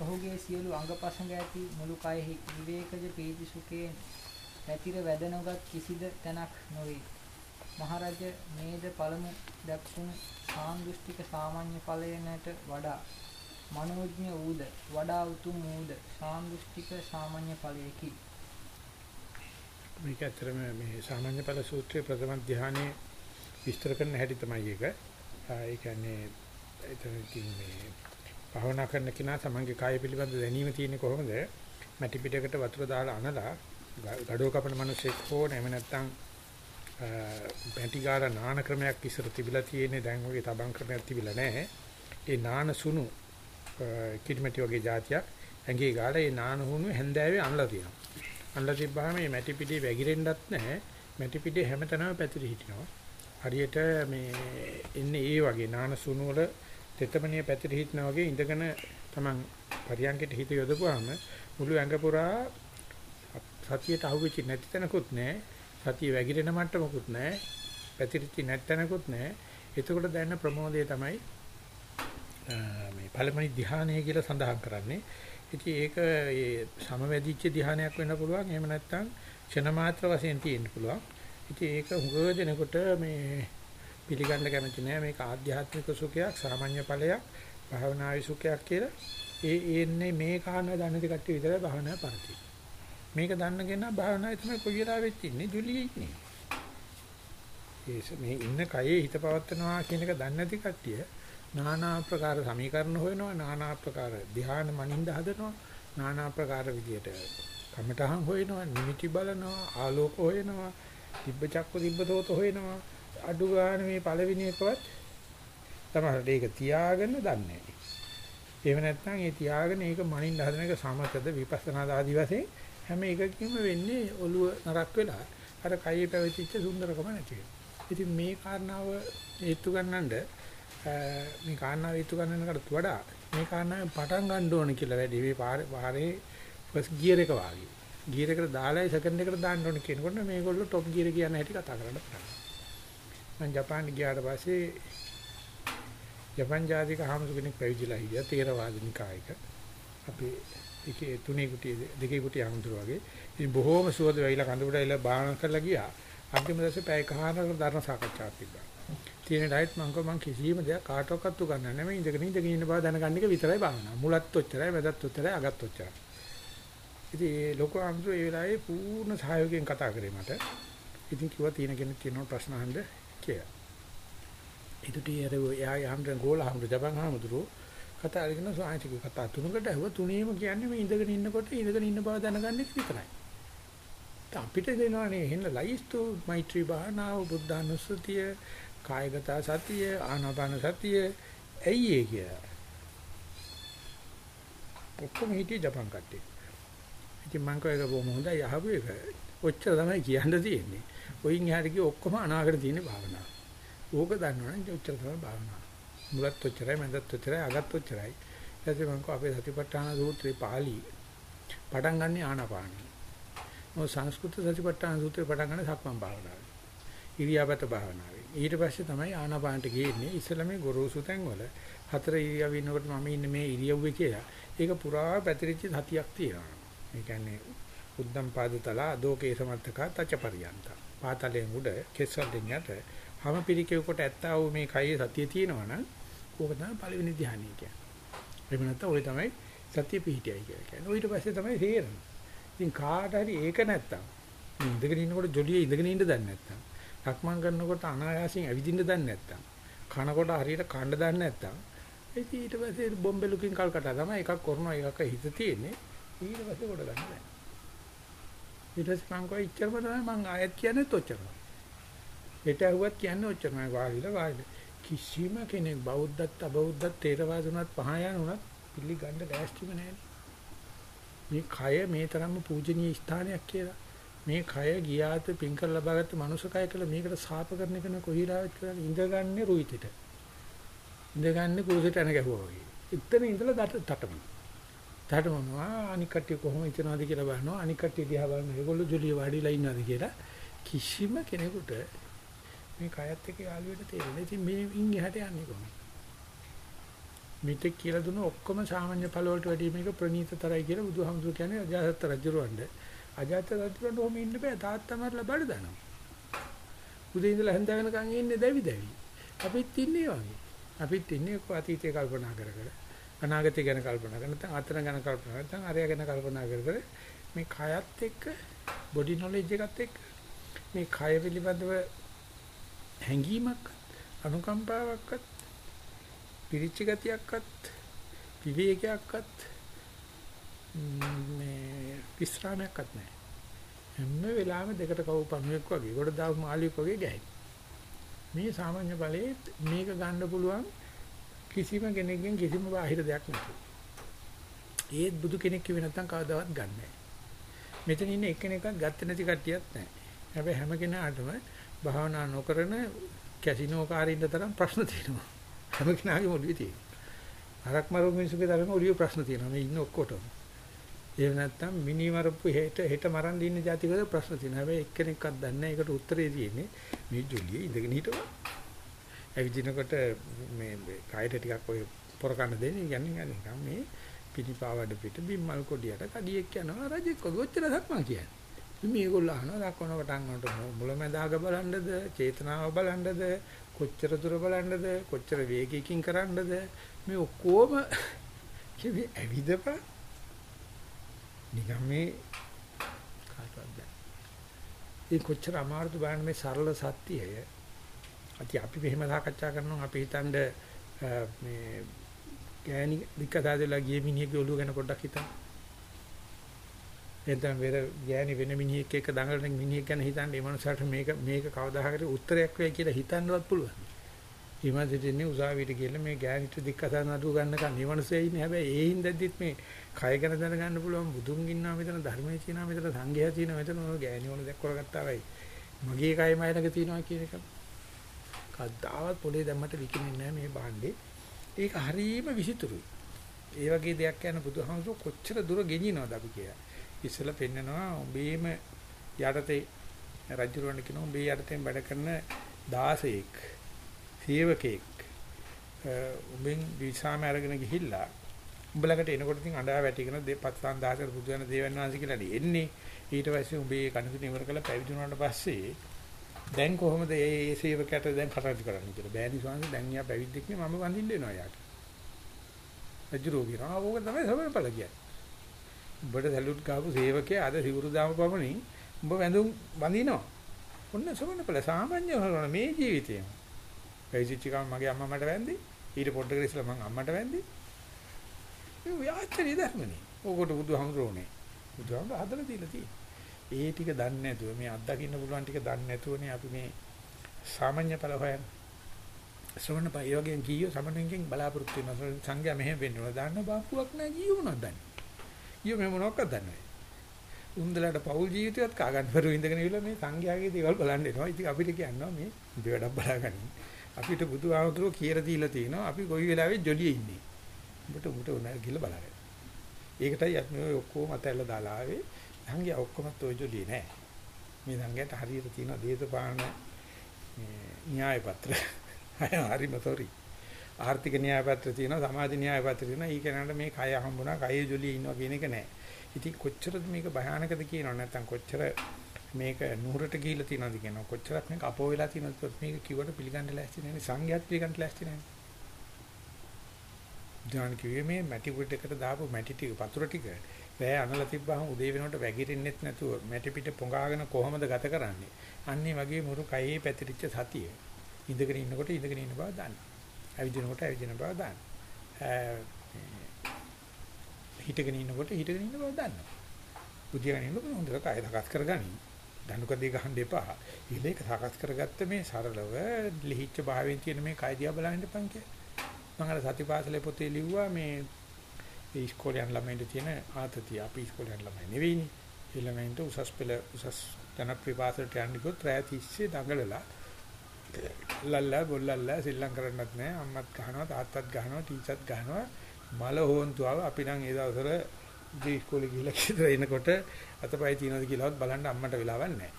ඔහුගේ සියලු අංගපසංග ඇති මුළු කයෙහි විවේකජ ප්‍රීති සුඛයෙන් පැතිර වැද නොගත් කිසිද තැනක් නොවේ. මහරජ මේද පළමු දැක්වුණු සාන්දෘෂ්ටික සාමාන්‍ය ඵලයනට වඩා මනෝඥ වූද වඩා උතුම් වූද සාන්දෘෂ්ටික සාමාන්‍ය ඵලයකි. මේක ඇත්තටම මේ සාමාන්‍ය ඵල සූත්‍රයේ ප්‍රථම ධානයේ විස්තර කරන හැටි තමයි ඒක. ඒ කියන්නේ එතනකින් මේ භාවනා කරන කෙනා තමන්ගේ කාය පිළිබඳ දැනීම තියෙන්නේ කොහොමද? මැටි පිටකට වතුර දාලා අනලා ගඩොල් කපන මිනිස්සෙක් හෝ නැම නැත්තම් පැටි ගාලා නාන ක්‍රමයක් ඉස්සර තිබිලා තියෙන්නේ දැන් වගේ තබන් ක්‍රමයක් තිබිලා නැහැ. ඒ නාන සුණු කිරිමැටි වගේ જાතියක් ඇඟේ ගාලා ඒ නාන හුණු හැන්දෑවේ අනලා තියෙනවා. අනලා තිබ්බහම මේ මැටි පිටේ වැగిරෙන්නත් නැහැ. මැටි පිටේ හැමතැනම පැතිරි හිටිනවා. හරියට මේ එන්නේ ඒ වගේ නාන සුණු වල තෙතමනිය පැතිරි හිටනා වගේ ඉඳගෙන තමන් පරියන්කෙට හිත යොදපුවාම මුළු ඇඟ පුරා සතියට අහුවෙච්ච නැති තැනකුත් නැහැ සතිය වැగిරෙන මට්ටමකුත් නැහැ. පැතිරිච්ච නැත්තනකුත් නැහැ. එතකොට දැනෙන ප්‍රමෝදය තමයි මේ පළමනි ධ්‍යානය කියලා සඳහන් කරන්නේ. ඉතින් ඒක ඒ සමවැදිච්ච ධ්‍යානයක් වෙන්න පුළුවන්. එහෙම නැත්නම් ක්ෂණ මාත්‍ර වශයෙන් තියෙන්න පුළුවන්. ඉතින් ඒක හුඟ දෙනකොට මේ පිළිගන්න කැමති නෑ මේක ආධ්‍යාත්මික සුඛයක් සාමාන්‍ය ඵලයක් භාවනාවේ සුඛයක් කියලා ඒ එන්නේ මේ කාරණා දන්නේ කට්ටිය විතරයි භාවනාව පරිදි. මේක දන්න කෙනා භාවනාවේ තමයි කොයි වෙලාවෙත් ඉන්නේ ජොලියේ ඉන්නේ. ඒ මේ ඉන්න කයේ හිත පවත්නවා කියන එක දන්නේ නැති කට්ටිය নানা ආකාර සමීකරණ හොයනවා নানা ආකාර ධ්‍යාන මනින්ද හදනවා নানা ආකාර විදියට කමටහන් හොයනවා නිමිති බලනවා ආලෝක හොයනවා තිබ්බ චක්ක තිබ්බ තෝත හොයනවා අඩු ගන්න මේ පළවෙනි එකවත් තමයි ඒක තියාගෙන දන්නේ. එහෙම නැත්නම් ඒ තියාගෙන ඒක මනින්න හදන එක සමතද විපස්සනා ආදී වශයෙන් හැම එකකින්ම වෙන්නේ ඔළුව නරක් වෙලා අර කයේ පැවතිච්ච සුන්දරකම නැති වෙනවා. ඉතින් මේ කාරණාව හේතු ගන්නඳ මේ කාරණාව හේතු ගන්නනකට වඩා මේ කාරණාවෙන් පටන් ගන්න ඕන කියලා වැඩි මේ පාරේ ෆස්ට් ගියර් එක වාගේ. ගියර් එකට දාලා සෙකන්ඩ් එකට දාන්න ඕන කියනකොට මේගොල්ලෝ টොප් ගියර් කියන හැටි කතා කරන්න පටන් ගන්නවා. මම ජපාන් ගියාට පස්සේ ජපාන් ජාතික හාමුදුර කෙනෙක් පැවිදිලා හිටියා තේරවාද නිකායක. අපි එකේ තුනේ කුටි දෙකේ කුටි අඳුර වගේ. ඉතින් බොහෝම සුවද වෙයිලා කඳුබඩ ඇවිල්ලා බාහන කරලා ගියා. අන්තිම දවසේ පැය කහනකට ධර්ම සාකච්ඡාවක් තිබ්බා. තියෙන ඩයට් මං කව මං කිසිම දෙයක් කාටවත් උගන්වන්නේ නැහැ. මේ ඉඳගෙන ඉඳගෙන ඉන්න බව දැනගන්න එක විතරයි භාවනාව. මුලත් ඔච්චරයි, මැදත් ඔච්චරයි, අගත් ඔච්චරයි. ඉතින් ඒ ලොකු අඳුර ඒ වෙලාවේ පූර්ණ සහයෝගයෙන් කතා කරේ මට. ඉතින් කිව්වා තියෙන කෙනෙක් තියෙනවා ප්‍රශ්න අහන්න කියලා. ඊට ටියර එයා යහම්රන් ගෝල හම්ර ජපන් හාමුදුරුවෝ කතා අරගෙන සාහිතික කතා තුනකට ඇහුවා තුනේම කියන්නේ මේ ඉඳගෙන ඉන්නකොට ඉඳගෙන ඉන්න බව දැනගන්න එක විතරයි. අපිට දෙනවනේ එහෙන්න ලයිස්තු මෛත්‍රී භානාව බුද්ධානුස්සතිය කායගත සතිය ආනාපාන සතිය ඇයි ඒ කියලා. ඔක්කොම හිටියේ ජපන් කට්ටිය. ඉතින් මං කව එක බොහොම හොඳයි අහපු එක. ඔච්චර තමයි කියන්න තියෙන්නේ. ඔයින් එහාට ගිය ඔක්කොම අනාගත තියෙන භාවනාව. ඕක දන්නවනේ ඔච්චර තමයි භාවනාව. මුලත් ඔච්චරයි මැදත් ඔච්චරයි අගත් ඔච්චරයි. ඊට මම කෝ අපේ සතිපට්ඨාන සූත්‍රේ පාළි පටන් ගන්න ආනාපානයි. මොකද සංස්කෘත සතිපට්ඨාන සූත්‍රේ පටන් ගන්න සක්මන් භාවනාවයි. ඉරියාපත භාවනාවයි. ඊට පස්සේ තමයි ආනාපානට ගියන්නේ. ඉස්සලමේ ගොරෝසු තැන්වල හතර ඉරියව්ව ඉන්නකොට මම ඉන්නේ මේ ඉරියව්වේ කියලා. ඒක පුරා පැතිරිච්ච සතියක් තියෙනවා. ඒ කියන්නේ උද්දම් පාදතල අදෝකේ සමර්ථක තචපරියන්ත. පාතලෙන් උඩ කෙස්සල්ෙන් යට හැම පිළිකේ කොට ඇත්තා වූ මේ කයේ සතිය තියෙනවා නම් ඕක තමයි පළවෙනි ධ්‍යානය කියන්නේ. එහෙම නැත්නම් ඔය තමයි සතිය පිහිටියයි කියලා කියන්නේ. ඊට පස්සේ තමයි තේරෙන්නේ. ඉතින් කාට හරි ඒක නැත්තම් ඉඳගෙන ඉන්නකොට ජොලියේ ඉඳගෙන ඉන්න දන්නේ නැත්තම් සක්මන් කරනකොට අනායාසයෙන් ඇවිදින්න දන්නේ නැත්තම් කනකොට හරියට කන්න දන්නේ නැත්තම් ඉතින් ඊට පස්සේ බොම්බෙලුකින් කල්කටා තමයි එකක් කරනවා එකක් හිත තියෙන්නේ ඊට පස්සේ කොට ගන්න බෑ. ඊට පස්සේ මං කෝ ඉච්චරම තමයි මං ආයෙත් කියන්නේ ඔච්චරම. හෙට ඇහුවත් කියන්නේ ඔච්චරමයි වාඩිලා වාඩිලා. කිසිම කෙනෙක් බෞද්ධත් අබෞද්ධත් තේරවාද උනත් පහයන් උනත් පිළිගන්න ලෑස්තිම නැහැ. මේ කය මේ තරම්ම පූජනීය ස්ථානයක් කියලා. මේ කය ගියාත පින්කර ලබාගත්ත මනුෂ්‍ය කය කියලා මේකට සාප කරන එක නේ කොහේලාවත් කරන්නේ ඉඳගන්නේ රුයිතෙට. ඉඳගන්නේ කුරුසෙට එන ගැහුවා වගේ. එතන ඉඳලා තටමන. තටමනවා අනික් කට්ටිය කොහොම හිතනවාද කියලා බලනවා අනික් කට්ටිය දිහා බලනවා ඒගොල්ලෝ ජොලිය වාඩිලා ඉන්නවාද කියලා කිසිම කෙනෙකුට මේ කයත් එක්ක යාළුවෙට තේරෙන්නේ. ඉතින් මේ ඉන් එහාට යන්නේ කොහොමද? මිත්‍යක් කියලා දුන්න ඔක්කොම සාමාන්‍ය ඵල වලට වැඩි මේක ප්‍රණීතතරයි කියලා බුදුහාමුදුරු කියන්නේ අජාසත් රජුරවණ්ඩ. අජාසත් රජුරවණ්ඩ ඔහොම ඉන්න බෑ තාත්තා මරලා බඩ දානවා. උදේ ඉඳලා හැන්ද වෙනකන් ඉන්නේ දැවි දැවි. අපිත් ඉන්නේ වගේ. අපිත් ඉන්නේ අතීතය කල්පනා කර කර අනාගතය ගැන කල්පනා කර නැත්නම් අතන ගැන කල්පනා නැත්නම් අරය ගැන කල්පනා කර කර මේ කයත් එක්ක බොඩි නොලෙජ් එකත් එක්ක මේ කය පිළිබඳව හැඟීමක් අනුකම්පාවක්වත් පිරිච්ච ගතියක්වත් විවේකයක්වත් මේ විස්රාමයක්වත් නැහැ. හැම වෙලාවෙම දෙකට කවු පණුවෙක් වගේ කොට දාපු මාළියෙක් වගේ ගැහෙන. මේ සාමාන්‍ය බලයේ මේක ගන්න පුළුවන් කිසිම කෙනෙක්ගෙන් කිසිම බාහිර දෙයක් නැතුව. ඒත් බුදු කෙනෙක් කිව්වේ නැත්නම් කවදාවත් ගන්න නැහැ. මෙතන ඉන්න එක්කෙනෙක්වත් ගත්ත නැති කට්ටියක් නැහැ. හැබැයි හැම කෙනාටම භාවනා නොකරන කැසිනෝ කාරින්ට තරම් ප්‍රශ්න තියෙනවා. හැම කෙනාගේම ඔළුවේ තියෙනවා. හරක් මරු මිනිස්සුගේ තරම ඔළුවේ ප්‍රශ්න තියෙනවා. මේ ඉන්න ඔක්කොටම. එහෙම නැත්නම් මිනි මරපු හෙට හෙට මරන් දින්න જાතිකද ප්‍රශ්න තියෙනවා. හැබැයි එක්කෙනෙක්වත් දන්නේ නැහැ. ඒකට උත්තරේ තියෙන්නේ මේ ජොලියේ ඉඳගෙන හිටපන්. ඇවිදිනකොට මේ කයට ටිකක් ඔය පොර කන්න දෙන්නේ කියන්නේ නිකන් මේ පිටිපාවඩ පිට බිම්මල් කොඩියට කඩියෙක් යනවා රජෙක් වගේ ඔච්චර ධක්මා කියන්නේ. මේගොල්ලෝ අහනවා දක්වන පටන් ගන්නකොට මුලැමැදාග බලන්නද, චේතනාව බලන්නද, කොච්චර දුර බලන්නද, කොච්චර වේගයකින් කරන්නද මේ ඔක්කොම කිවි ඇවිදපන්. නිකන් මේ කාටවත් බෑ. ඒ කොච්චර අමාරුද බලන්න මේ සරල සත්‍යය. අති අපි මෙහෙම සාකච්ඡා කරනවා අපි හිතන්නේ මේ ගෑණි විකදාදලා ගිය මිනිහෙක්ගේ ඔළුව ගැන පොඩ්ඩක් හිතන්න. එතන වෙර ගෑණි වෙන මිනිහෙක් එක්ක දඟලන මිනිහෙක් ගැන හිතන්න ඒ මනුස්සයාට මේක මේක කවදා හරි උත්තරයක් වෙයි කියලා හිතන්නවත් පුළුවන්. ඊමණට ඉන්නේ උසාවියට ගිහලා මේ ගෑණිට දික්කසා නඩුව ගන්නකන් මේ මනුස්සයා ඉන්නේ හැබැයි ඒ හින්දාදිත් මේ කය ගැන දැනගන්න පුළුවන් බුදුන් ඉන්නවා මෙතන ධර්මයේ තියෙනවා මෙතන සංඝයා තියෙනවා මෙතන ඔය ගෑණි ඕන දෙයක් කරගත්තා වෙයි. මගේ කයම අයනක තියෙනවා කියන එක. කද්දාවත් පොලේ දැම්මට විකිනෙන්නේ නැහැ මේ භාණ්ඩේ. ඒක හරීම විසිතුරුයි. ඒ වගේ දෙයක් යන බුදුහාමුදුර කොච්චර දුර ගෙනියනවද අපි කියලා. ඉස්සෙල්ලා පෙන්නනවා උඹේම යටතේ රජුරවණ කියන උඹේ යටතෙන් වැඩ කරන 16ක් සේවකෙක් උඹෙන් විසාම අරගෙන ගිහිල්ලා උඹලකට එනකොට ඉතින් අඬා වැටිගෙන දෙපත්සන් 10කට බුදු වෙන දේවයන් වහන්සේ කියලා එන්නේ ඊට පස්සේ උඹේ කණුකුණ ඉවර කළා පැවිදි වුණාට පස්සේ දැන් කොහොමද මේ සේවකයට දැන් කටයුතු කරන්න කියලා. බෑනි ස්වාමීන් දැන් යා පැවිද්දෙක් නේ මම වඳින්න එනවා යාට. රජුරෝ කියනවා ඕක තමයි සමනපල කියන්නේ. උඹට සැලුට් ගාපු සේවකයා අද සිවුරු දාම පමණින් උඹ වැඳුම් වඳිනවා. ඔන්න සමනපල සාමාන්‍ය හරන මේ ජීවිතේම. පැවිදිච්ච ගමන් මගේ අම්මා මට වැඳි. ඊට පොඩ්ඩකට ඉස්සලා මං අම්මට වැඳි. ඒ ව්‍යාචරි ධර්මනේ. ඕකට බුදුහමරෝනේ. බුදුහමර හදලා දීලා තියෙන්නේ. ඒ ටික දන්නේ නැතුව මේ අත්දකින්න පුළුවන් ටික දන්නේ නැතුවනේ අපි මේ සාමාන්‍ය ඵල හොයන්නේ. ශ්‍රවණ පය යෝගයෙන් කීයෝ සමනෙන්ගෙන් බලාපොරොත්තු වෙනවා. සංඝයා මෙහෙම වෙන්න ඕන. දාන්න බාපුවක් නැහැ ජීව මොනවද දන්නේ. ඊයෝ මෙහෙම මොනවක්වත් දන්නේ නැහැ. උන්දලට පෞල් ජීවිතයත් කා ගන්න බැරුව ඉඳගෙන ඉවිල මේ සංඝයාගේ දේවල් බලන්න එනවා. ඉතින් අපිට කියනවා මේ උඹ වැඩක් බලාගන්න. අපිට බුදුහාමුදුරුවෝ කියලා දීලා තිනවා අපි කොයි වෙලාවෙ ජොලියේ ඉන්නේ. උඹට උඹට උනා ගිහලා බලන්න. ඒකටයි අපි ඔක්කොම අතැල්ල දාලා ආවේ. සංඝයා ඔක්කොම තෝජොලි නෑ. මේ සංඝයාට හරියට තියෙන දේශපාලන මේ න්‍යාය පත්‍ර. හරිම තොරි. ආර්ථික න්‍යාය පත්‍ර තියෙනවා, සමාජ න්‍යාය පත්‍ර තියෙනවා. ඊ කෙනාට මේ කය හම්බුණා, කයේ ජොලිය ඉන්නවා කියන එක නෑ. ඉතින් කොච්චරද මේක භයානකද කියනව නැත්නම් කොච්චර මේක නුහුරට ගිහිල්ලා තියෙනවද කියනවා. කොච්චරක් මේක අපෝ වෙලා තියෙනවද මේක කිව්වට පිළිගන්න ලෑස්ති නැහැ. සංඝයාත් පිළිගන්න ලෑස්ති නැහැ. ඥාන කිව්වේ මේ මැටි කුඩේකට දාපු මැටි ටික වතුර ටික වැය අනලා තිබ්බහම උදේ වෙනකොට වැగిරෙන්නෙත් නැතුව මැටි පිට පොඟාගෙන කොහොමද ගත කරන්නේ? අන්නේ වගේ මුරු කයේ පැතිරිච්ච සතිය. ඉඳගෙන ඉන්නකොට ඉඳගෙන ඉන්න බව දන්න. ඇවිදිනකොට ඇවිදින බව දන්න. හිටගෙන ඉන්නකොට හිටගෙන ඉන්න බව දන්නවා. බුදියාගෙන ඉන්නකොට හොඳට කය සකස් කරගනි. දනුකදී ගහන්න එපා. ඊළේක සකස් කරගත්ත මේ සරලව ලිහිච්ච භාවයෙන් තියෙන මේ කය දිහා බලන්න එපන් කියලා. මම අර සතිපාසලේ පොතේ ලිව්වා මේ ඒ ඉස්කෝලේ යන ළමයින්ට තියෙන ආතතිය අපි ඉස්කෝලේ යන ළමයි නෙවෙයිනේ. ඒ ළමයින්ට උසස් පෙළ උසස් ජනප්‍රිය පාසලට යන්න ගියොත් රෑ 30 දඟලලා ලල්ලා බොල්ලල්ලා සෙල්ලම් කරන්නත් නෑ. අම්මත් ගහනවා තාත්තත් ගහනවා ටීචර්ත් ගහනවා. මල හොන්තුව අපි නම් ඒ දවස්වල ජී ඉස්කෝලේ ගිහලා කියලා එනකොට අතපය තියනවද කියලාවත් බලන්න අම්මට වෙලාවක් නෑ.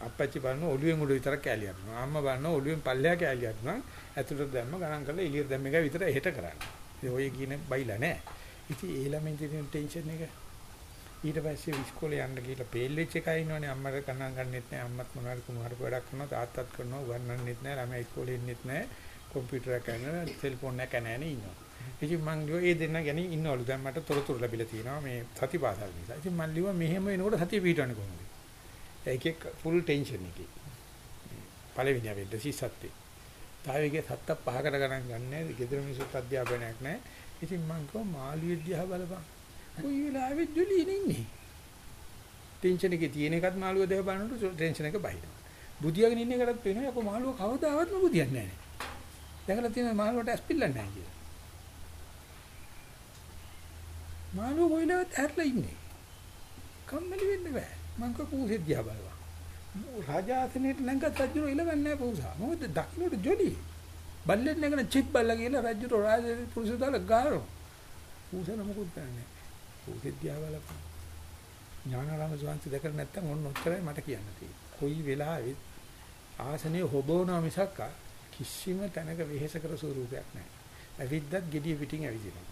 අප්පච්චි බලන ඔළුවෙන් උඩ විතරක් කෑලි අරනවා අම්මා බලන ඔළුවෙන් පල්ලෙහා කෑලි අරනවා ඇතුළට දැම්ම ගණන් කරලා එළියට දැම්ම එක විතර එහෙට කරන්නේ. ඒ ඔය කියන බයිලා නෑ. ඉතින් ඒ ළමෙන් තියෙන ටෙන්ෂන් එක ඊට පස්සේ ඉස්කෝලේ යන්න ගිහලා පෙල්ලෙච්ච එකයි ඉන්නවනේ. අම්මට කන්නම් ගන්නෙත් නැහැ අම්මත් මොනවාරි කුමාරක වැඩක් කරනවා තාත්තත් කරනවා. උගන්වන්නෙත් නැහැ ළමයි ඉස්කෝලේ ඉන්නෙත් නැහැ කම්පියුටර් එක කරන සෙල්ෆෝන් එක නැනේ ඉන්නවා. ඉතින් මං ලියුවා ඒ දෙන්න ගැන ඉන්නවලු. දැන් මට තොරතුරු ලැබිලා තියෙනවා මේ සතිපාසල් නිසා. ඉතින් මං ලියුවා මෙහෙම වෙනකොට සතිය පිටවන්නේ කොහොමද? ඒකේ ෆුල් ටෙන්ෂන් එකේ. පළවෙනි වෙද්ද සිසත්තේ තාවේගේ සත්ත පහකට ගණන් ගන්නෑ ගෙදර මිනිස්සුත් අධ්‍යාපනයක් නැහැ ඉතින් මං කිව්වා මාළුවේ දිහා බලපන්. කොයි වෙලාවෙත් ජොලියේ ඉන්නේ? ටෙන්ෂන් එකේ තියෙන එකත් මාළුව දෙව බලනකොට ටෙන්ෂන් එක බහිනවා. බුදියාගෙන ඉන්න එකටත් පේනවා යකෝ මාළුව කවදාවත්ම බුදියන්නේ නැහැ දැකලා තියෙන මාළුවට ඇස්පිල්ලන්නේ නැහැ කියලා. මාළුව කොයිලවත් ඇරලා ඉන්නේ? කම්මැලි වෙන්න බෑ. මං කිව්වා පූසෙත් දිහා බලපන් රාජාසනෙට නැංගත් රජුර ඉලවන්නේ නැහැ පූසා. මොකද දකුණට ජොලියේ බල්ලෙන් නැගන චිප් බල්ලා කියලා රජුට රාජ පුරුෂ දාලා ගාරෝ. පූසන මොකුත් නැහැ. පූසෙත් දිහා බලපන් ඥානාරාම ස්වාමීන් දැකලා නැත්තම් ඔන්න ඔච්චරයි මට කියන්න තියෙන්නේ. කොයි වෙලාවෙත් ආසනේ හොබවනවා මිසක් කිසිම තැනක වෙහෙස කර ස්වරූපයක් නැහැ. ඇවිද්දත් gediy පිටින් ඇවිදිනවා.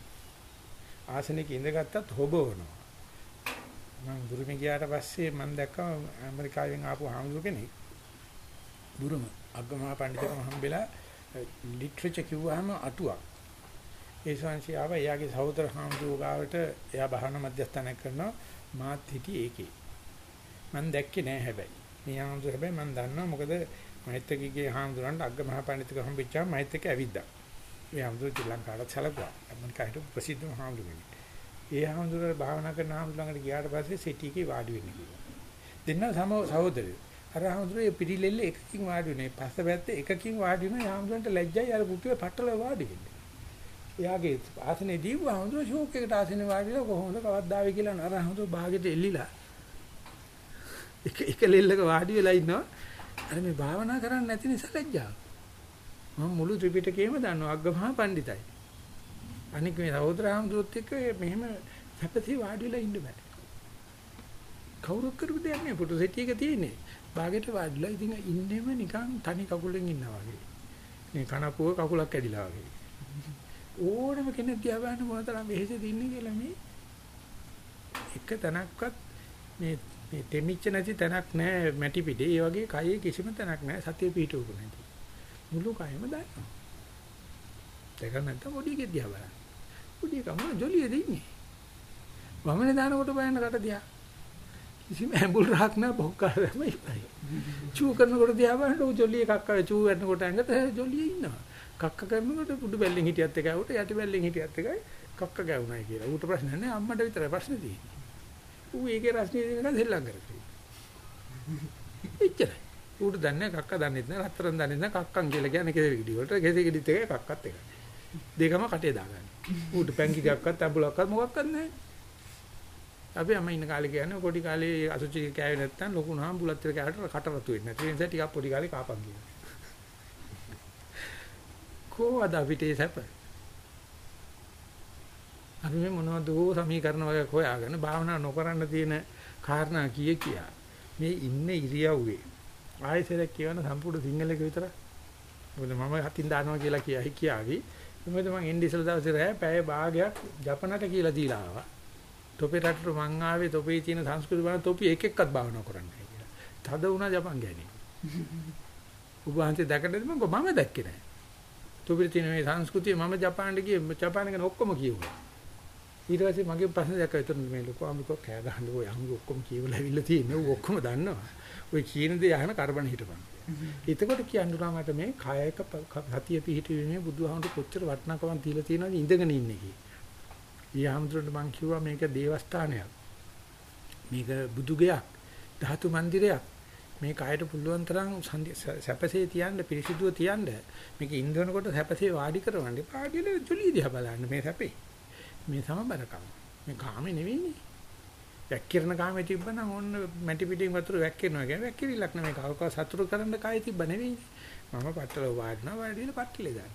ආසනයක ඉඳගත්තත් හොබවනවා. මම බුරුමේ ගියාට පස්සේ මම දැක්කා ඇමරිකාවෙන් ආපු හාමුදුර කෙනෙක්. බුරුම අග්ගමහා පඬිතුකම හම්බෙලා ලිටරචර් කිව්වහම අටුවක්. ඒ ශාන්සි ආව එයාගේ සහෝදර හාමුදුරුවෝ ගාවට එයා භාවනා මධ්‍යස්ථානයක් කරනවා මාත් හිටියේ ඒකේ. මම දැක්කේ නෑ හැබැයි. මේ හාමුදුර හැබැයි මම දන්නවා මොකද මෛත්‍රිකගේ හාමුදුරන්ට අග්ගමහා පඬිතුක හම්බෙච්චාම මෛත්‍රික ඇවිද්දා. ඒ හාමුදුර ශ්‍රී ලංකාවට සැලකුවා. ඇමරිකාවට ප්‍රසිද්ධම හාමුදුරුවෝ. ඒ හාමුදුරුවෝ භාවනා කරන හාමුදුර ළඟට ගියාට පස්සේ සිටි එකේ වාඩි වෙන්න කිව්වා. දෙන්න සම සහෝදරයෝ. අර හාමුදුරුවෝ පිටිලෙල්ල එකකින් වාඩි වෙන්නේ. පස්ස පැත්තේ එකකින් වාඩි වෙනවා. හාමුදුරන්ට ලැජ්ජයි අර පුටුවේ පట్టල වාඩි වෙන්නේ. එයාගේ ආසනේ දීපු හාමුදුරුවෝ ෂෝක් එකට ආසනේ වාඩිලා කොහොමද කවද්දාවේ කියලා නර හාමුදුරුවෝ භාගෙට එල්ලිලා. එක එක ලෙල්ලක වාඩි වෙලා ඉන්නවා. අර මේ භාවනා කරන්නේ නැති නිසා ලැජ්ජාව. මම මුළු ත්‍රිපිටකයේම දන්නවා අග්ගමහා පඬිතයි. අනික මේ සහෝදර හාමුදුරුවොත් එක්ක මෙහෙම සැපසේ වාඩි වෙලා ඉන්න බෑ. කවුරු කරපු දෙයක් නේ ෆොටෝ සෙට් එක තියෙන්නේ. බාගෙට වාඩිලා ඉතින් ඉන්නෙම නිකන් තනි කකුලෙන් ඉන්නවා වගේ. මේ කනපුව කකුලක් කැඩිලා වගේ. ඕනම කෙනෙක් දිහා බලන්න මොන තරම් වෙහෙසෙද ඉන්නේ කියලා මේ එක තැනක්වත් මේ මේ දෙමිච්ච නැති තැනක් නැහැ මැටි පිටේ. ඒ වගේ කයේ කිසිම තැනක් නැහැ සතිය පිටුවක නැති. මුළු කයම දන්නවා. දෙක නැත්නම් පොඩි දිහා බලන්න. පොඩි කම ජොලියද ඉන්නේ. වමනේ දානකොට බලන්න කට දිහා. කිසිම ඇඹුල් රහක් නැ බොක්කාරම ඉපයි. චූ කරනකොට දිහා බලන්න උ ජොලිය එකක් අර චූ කරනකොට ඇඟට ජොලිය ඉන්නවා. කක්ක කරනකොට පුඩු බැල්ලෙන් හිටියත් එකයි උට යටි බැල්ලෙන් හිටියත් එකයි කක්ක ගැවුනායි කියලා. ඌට ප්‍රශ්න නැහැ අම්මට විතරයි ප්‍රශ්නේ තියෙන්නේ. ඌ ඒකේ රස්නේ දෙනකන් සෙල්ලම් කරලා. එච්චරයි. ඌට දන්නේ කක්ක දන්නෙත් නැහැ රත්තරන් දන්නෙත් නැහැ කක්කන් කියලා කියන්නේ කෙසේ ගෙඩි වලට කෙසේ ගෙඩිත් එකයි කක්කත් එකයි. දෙකම කටේ දාගන්න. ඌට පැංගි ගක්වත් අඹුලක්වත් මොකක්වත් නැහැ. අපි අම්ම ඉන්න කාලේ කියන්නේ පොඩි කාලේ අසුචි කෑවේ නැත්තම් ලොකු නහම් බුලත් එක කෑවට කට රතු වෙන්නේ නැහැ. ඒ නිසා ටිකක් පොඩි කාලේ කාපන් කියනවා. කොහොමද අපිට ඒ සැප? අපි මේ මොනවද සමීකරණ වගේ හොයාගෙන භාවනා නොකරන්න තියෙන කාරණා කීය කියා. මේ ඉන්න ඉරියව්වේ ආයෙසරක් කියවන සම්පූර්ණ සිංහලක විතර. මොකද මම හතින් දානවා කියලා කියයි කියාවි. මොකද මම ඉන්දි ඉස්සල දවසේ රෑ පැය භාගයක් ජපනට කියලා දීලා ආවා. තොපේ රටට මං ආවේ තොපේ තියෙන සංස්කෘති බලන තොපි එක එකක්වත් භාවනා කරන්නේ කියලා. තද වුණා ජපන් ගෑණි. ඔබ වහන්සේ දැකලා මම මම දැක්කේ නැහැ. තොපේ තියෙන මේ සංස්කෘතිය මම ජපානට ගියේ ජපාන ගැන ඔක්කොම කිව්වා. ඊට පස්සේ මගේ ප්‍රශ්න දැක්ක විතර මේ ලොකු අමුකෝ කෑ ගහන්න ඔය අමු ඔක්කොම කියවලා ඇවිල්ලා තියෙන්නේ. ඌ ඔක්කොම දන්නවා. ඔය කියන දේ අහන කරබන හිටපන්. එතකොට කියන්නුනා මට මේ කායයක සතිය පිහිටීමේ බුදුහාමුදුරු කොච්චර වටිනාකමක් දීලා තියෙනවද ඉඳගෙන ඉන්නේ කි. ඊහාමුදුරන්ට මං කිව්වා මේක දේවස්ථානයක්. මේක බුදුගයක්, ධාතු මන්දිරයක්. මේ කයට පුළුවන් තරම් සැපසේ තියන්න පිරිසිදුව තියන්න. මේක ඉන්ද්‍රනකොට සැපසේ වාඩි කරවන්න පාඩියල ජොලිය දිහා බලන්න මේ සැපේ. මේ සමබරකම. මේ කාමේ නෙවෙයිනේ. වැක්කිරන කාමේ තිබ්බනම් ඕන්න මැටි පිටින් වතුර වැක්කිරනවා කියන්නේ වැක්කිරිලක් නෙමෙයි කවක සතුරු කරන්න කාය තිබ්බ නෙවෙයිනේ. මම පట్టල වාඩිනවා වාඩිල පట్టල දාන්න.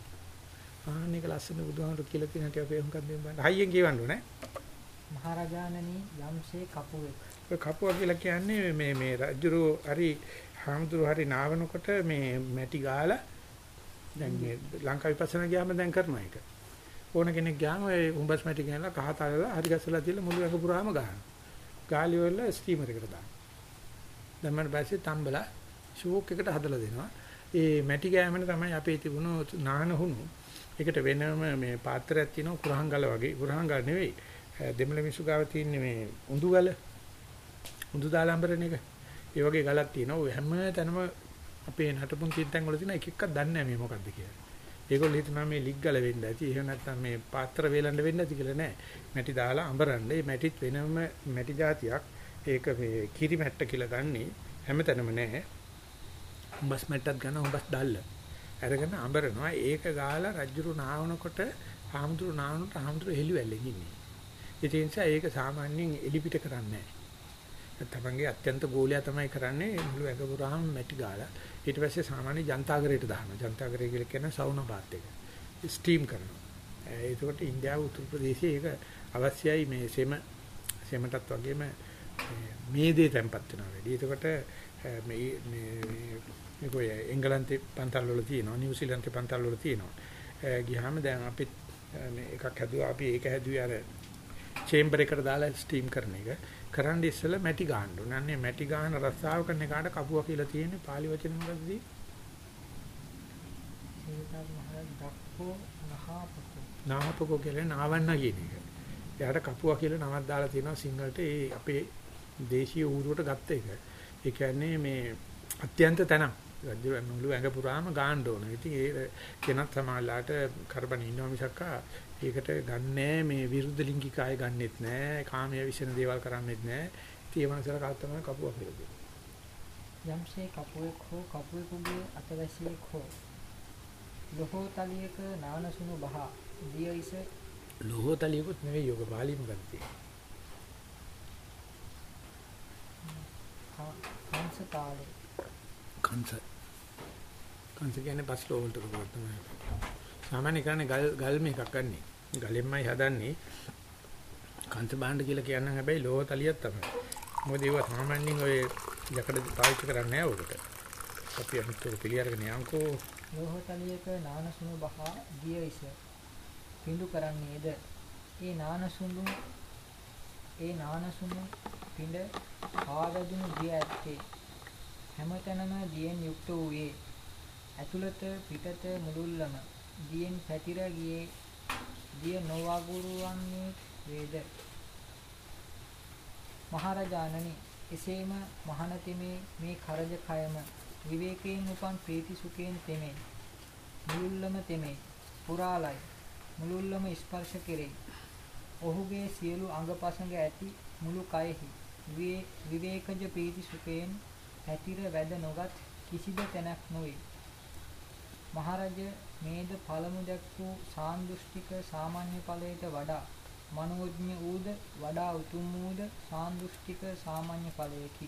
ආන්න එක ලස්සන බුදුහාමුදුරු කියලා තියෙන හැටි අපි හුඟක් දෙන්න බලන්න. හයියෙන් කියවන්න ඕනේ. මහරජාණනි යම්සේ කපුවෙක්. කපුවා කියලා කියන්නේ මේ මේ රජුරු හරි හාමුදුරු හරි නාවනකොට මේ මැටි ගාලා දැන් මේ ලංකා විපස්සනා ගියාම දැන් කරනවා ඒක ඕන කෙනෙක් ගියාම ඒ උඹස් මැටි ගහලා කහතලලා හරි ගැසලා තියලා මුළු ඇඟ පුරාම ගහනවා ගාලි වල ස්ටීමර් එකට දානවා. දැම්මම පස්සේ තම්බලා ෂෝක් එකට හදලා දෙනවා. ඒ මැටි ගෑමන තමයි අපේ තිබුණු නාන හුණු. ඒකට වෙනම මේ පාත්‍රයක් තියෙනවා කුරහංගල වගේ. කුරහංගල නෙවෙයි. දෙමළ මිසු ගාව තියෙන මේ උඳුගල. උඳු දාලා අඹරන එක. ඒ වගේ ගලක් තියෙනවා. ඔය හැම තැනම අපේ නටපුන් තීන්තන් වල තියෙන එක එකක් දන්නේ නැහැ මේ මොකද්ද කියලා. ඒගොල්ලෝ හිතනවා මේ ලිග් ගල වෙන්න ඇති. එහෙම නැත්නම් මේ පාත්‍ර වේලන්න වෙන්න ඇති කියලා නෑ. මැටි දාලා අඹරන්න. මේ මැටිත් වෙනම මැටි జాතියක්. ඒක මේ කිරි මැට්ට කියලා ගන්නේ හැමතැනම නෑ. උඹස් මැට්ටත් ගන්න උඹස් දැල්ල. අරගෙන අඹරනවා. ඒක ගාලා රජ්ජුරු නාවනකොට හාමුදුරු නාවනට හාමුදුරු හෙළුවැල්ලෙන් ඉන්නේ. ඒ නිසා ඒක සාමාන්‍යයෙන් එලිපිට කරන්නේ නෑ. තමන්ගේ අත්‍යන්ත ගෝලයා තමයි කරන්නේ මුළු ඇඟ පුරාම මැටි ගාලා. ඊට පස්සේ සාමාන්‍ය ජනතාගරයට දානවා. ජනතාගරය කියලා කියන සවුනා බාත් එක. ස්ටීම් කරනවා. ඒකට ඉන්දියාව උතුරු ප්‍රදේශයේ ඒක අවශ්‍යයි. මේ සෙම සෙමටත් වගේම මේ දේ තැම්පත් වෙනවා වැඩි. ඒකට මේ මේ මේක ඔය එංගලන්තේ පන්තල් වල තියෙනවා. නිව්සීලන්තේ පන්තල් වල තියෙනවා. ගියාම දැන් අපි මේ එකක් හැදුවා. අපි ඒක හැදුවේ අර චේම්බර් එකට දාලා ස්ටීම් කරන එක. කරන්න ඉස්සෙල්ලා මැටි ගන්න ඕනේ. අන්නේ මැටි ගන්න රස්සාව කරන එකාට කපුවා කියලා තියෙන්නේ pāli වචන මොකද්ද තියෙන්නේ? නාහපකෝ කියලා නාවන්න කියන එක. එයාට කපුවා කියලා නමක් දාලා තියෙනවා සිංහලට ඒ අපේ දේශීය ඌරුවට ගත්ත එක. ඒ කියන්නේ මේ අත්‍යන්ත තැනක්. රජු මුළු ඇඟ පුරාම ගාන්න ඕන. ඉතින් ඒ කෙනත් සමාජලාට කරබන ඉන්නවා මිසක් ඒකට ගන්නෑ මේ විරුද්ධ ලිංගික අය ගන්නෙත් නෑ. කාමයේ විශ්න දේවල් කරන්නෙත් නෑ. ඉතින් ඒ මනසට කාත් තමයි කපුවා දෙන්නේ. යම්සේ කපුවෙක් හෝ කපුවෙකුගේ අතවැසියෙක් හෝ ලෝහෝ තලියක නානසුණු බහ දිය ඉස ලෝහෝ තලියකුත් නෙවෙයි යෝග පාලිම. කංශ තාලේ කංශ කංශ කියන්නේ බස් ලෝ වලට තමයි. සාමාන්‍ය කරන්නේ ගල් ගල් මේකක් ගන්නෙ. ගලෙන්මයි හදන්නේ. කංශ භාණ්ඩ කියලා කියනනම් හැබැයි ලෝහ තලියක් තමයි. මොකද ඒවා සාමාන්‍යයෙන් ඔය යකඩ පාවිච්චි කරන්නේ නැහැ උකට. අපි අනිත් එක පිළිඅරගෙන යන්කෝ. ලෝහ තලියක නානසුණු බහ දිය ඉස පිඬු කරන්නේද? ඒ නානසුණු ඒ නානසුණු පිඬ ආවැදුණු දිය ඇත්තේ හැමතැනම දියෙන් යුක්ත වූයේ ඇතුළත පිටත මුළුල්ලම දියෙන් පැතිර ගියේ දිය නොවගුරුවන්නේ වේද? මහරජාණනි එසේම මහනතෙමේ මේ කරජ කයම විවේකයෙන් උපන් ප්‍රීති සුඛයෙන් තෙමේ. මුළුල්ලම තෙමේ. පුරාලයි. මුළුල්ලම ස්පර්ශ කෙරේ. ඔහුගේ සියලු අංගපසංග ඇති මුළු කයෙහි විවේකජ ප්‍රීති සුඛයෙන් පැතිර වැද නොගත් කිසිද තැනක් නොවේ. මහරජ මේද පළමු දැක් වූ සාන්දෘෂ්ටික සාමාන්‍ය ඵලයට වඩා මනෝඥ ඌද වඩා උතුම් ඌද සාන්දෘෂ්ටික සාමාන්‍ය ඵලයකි.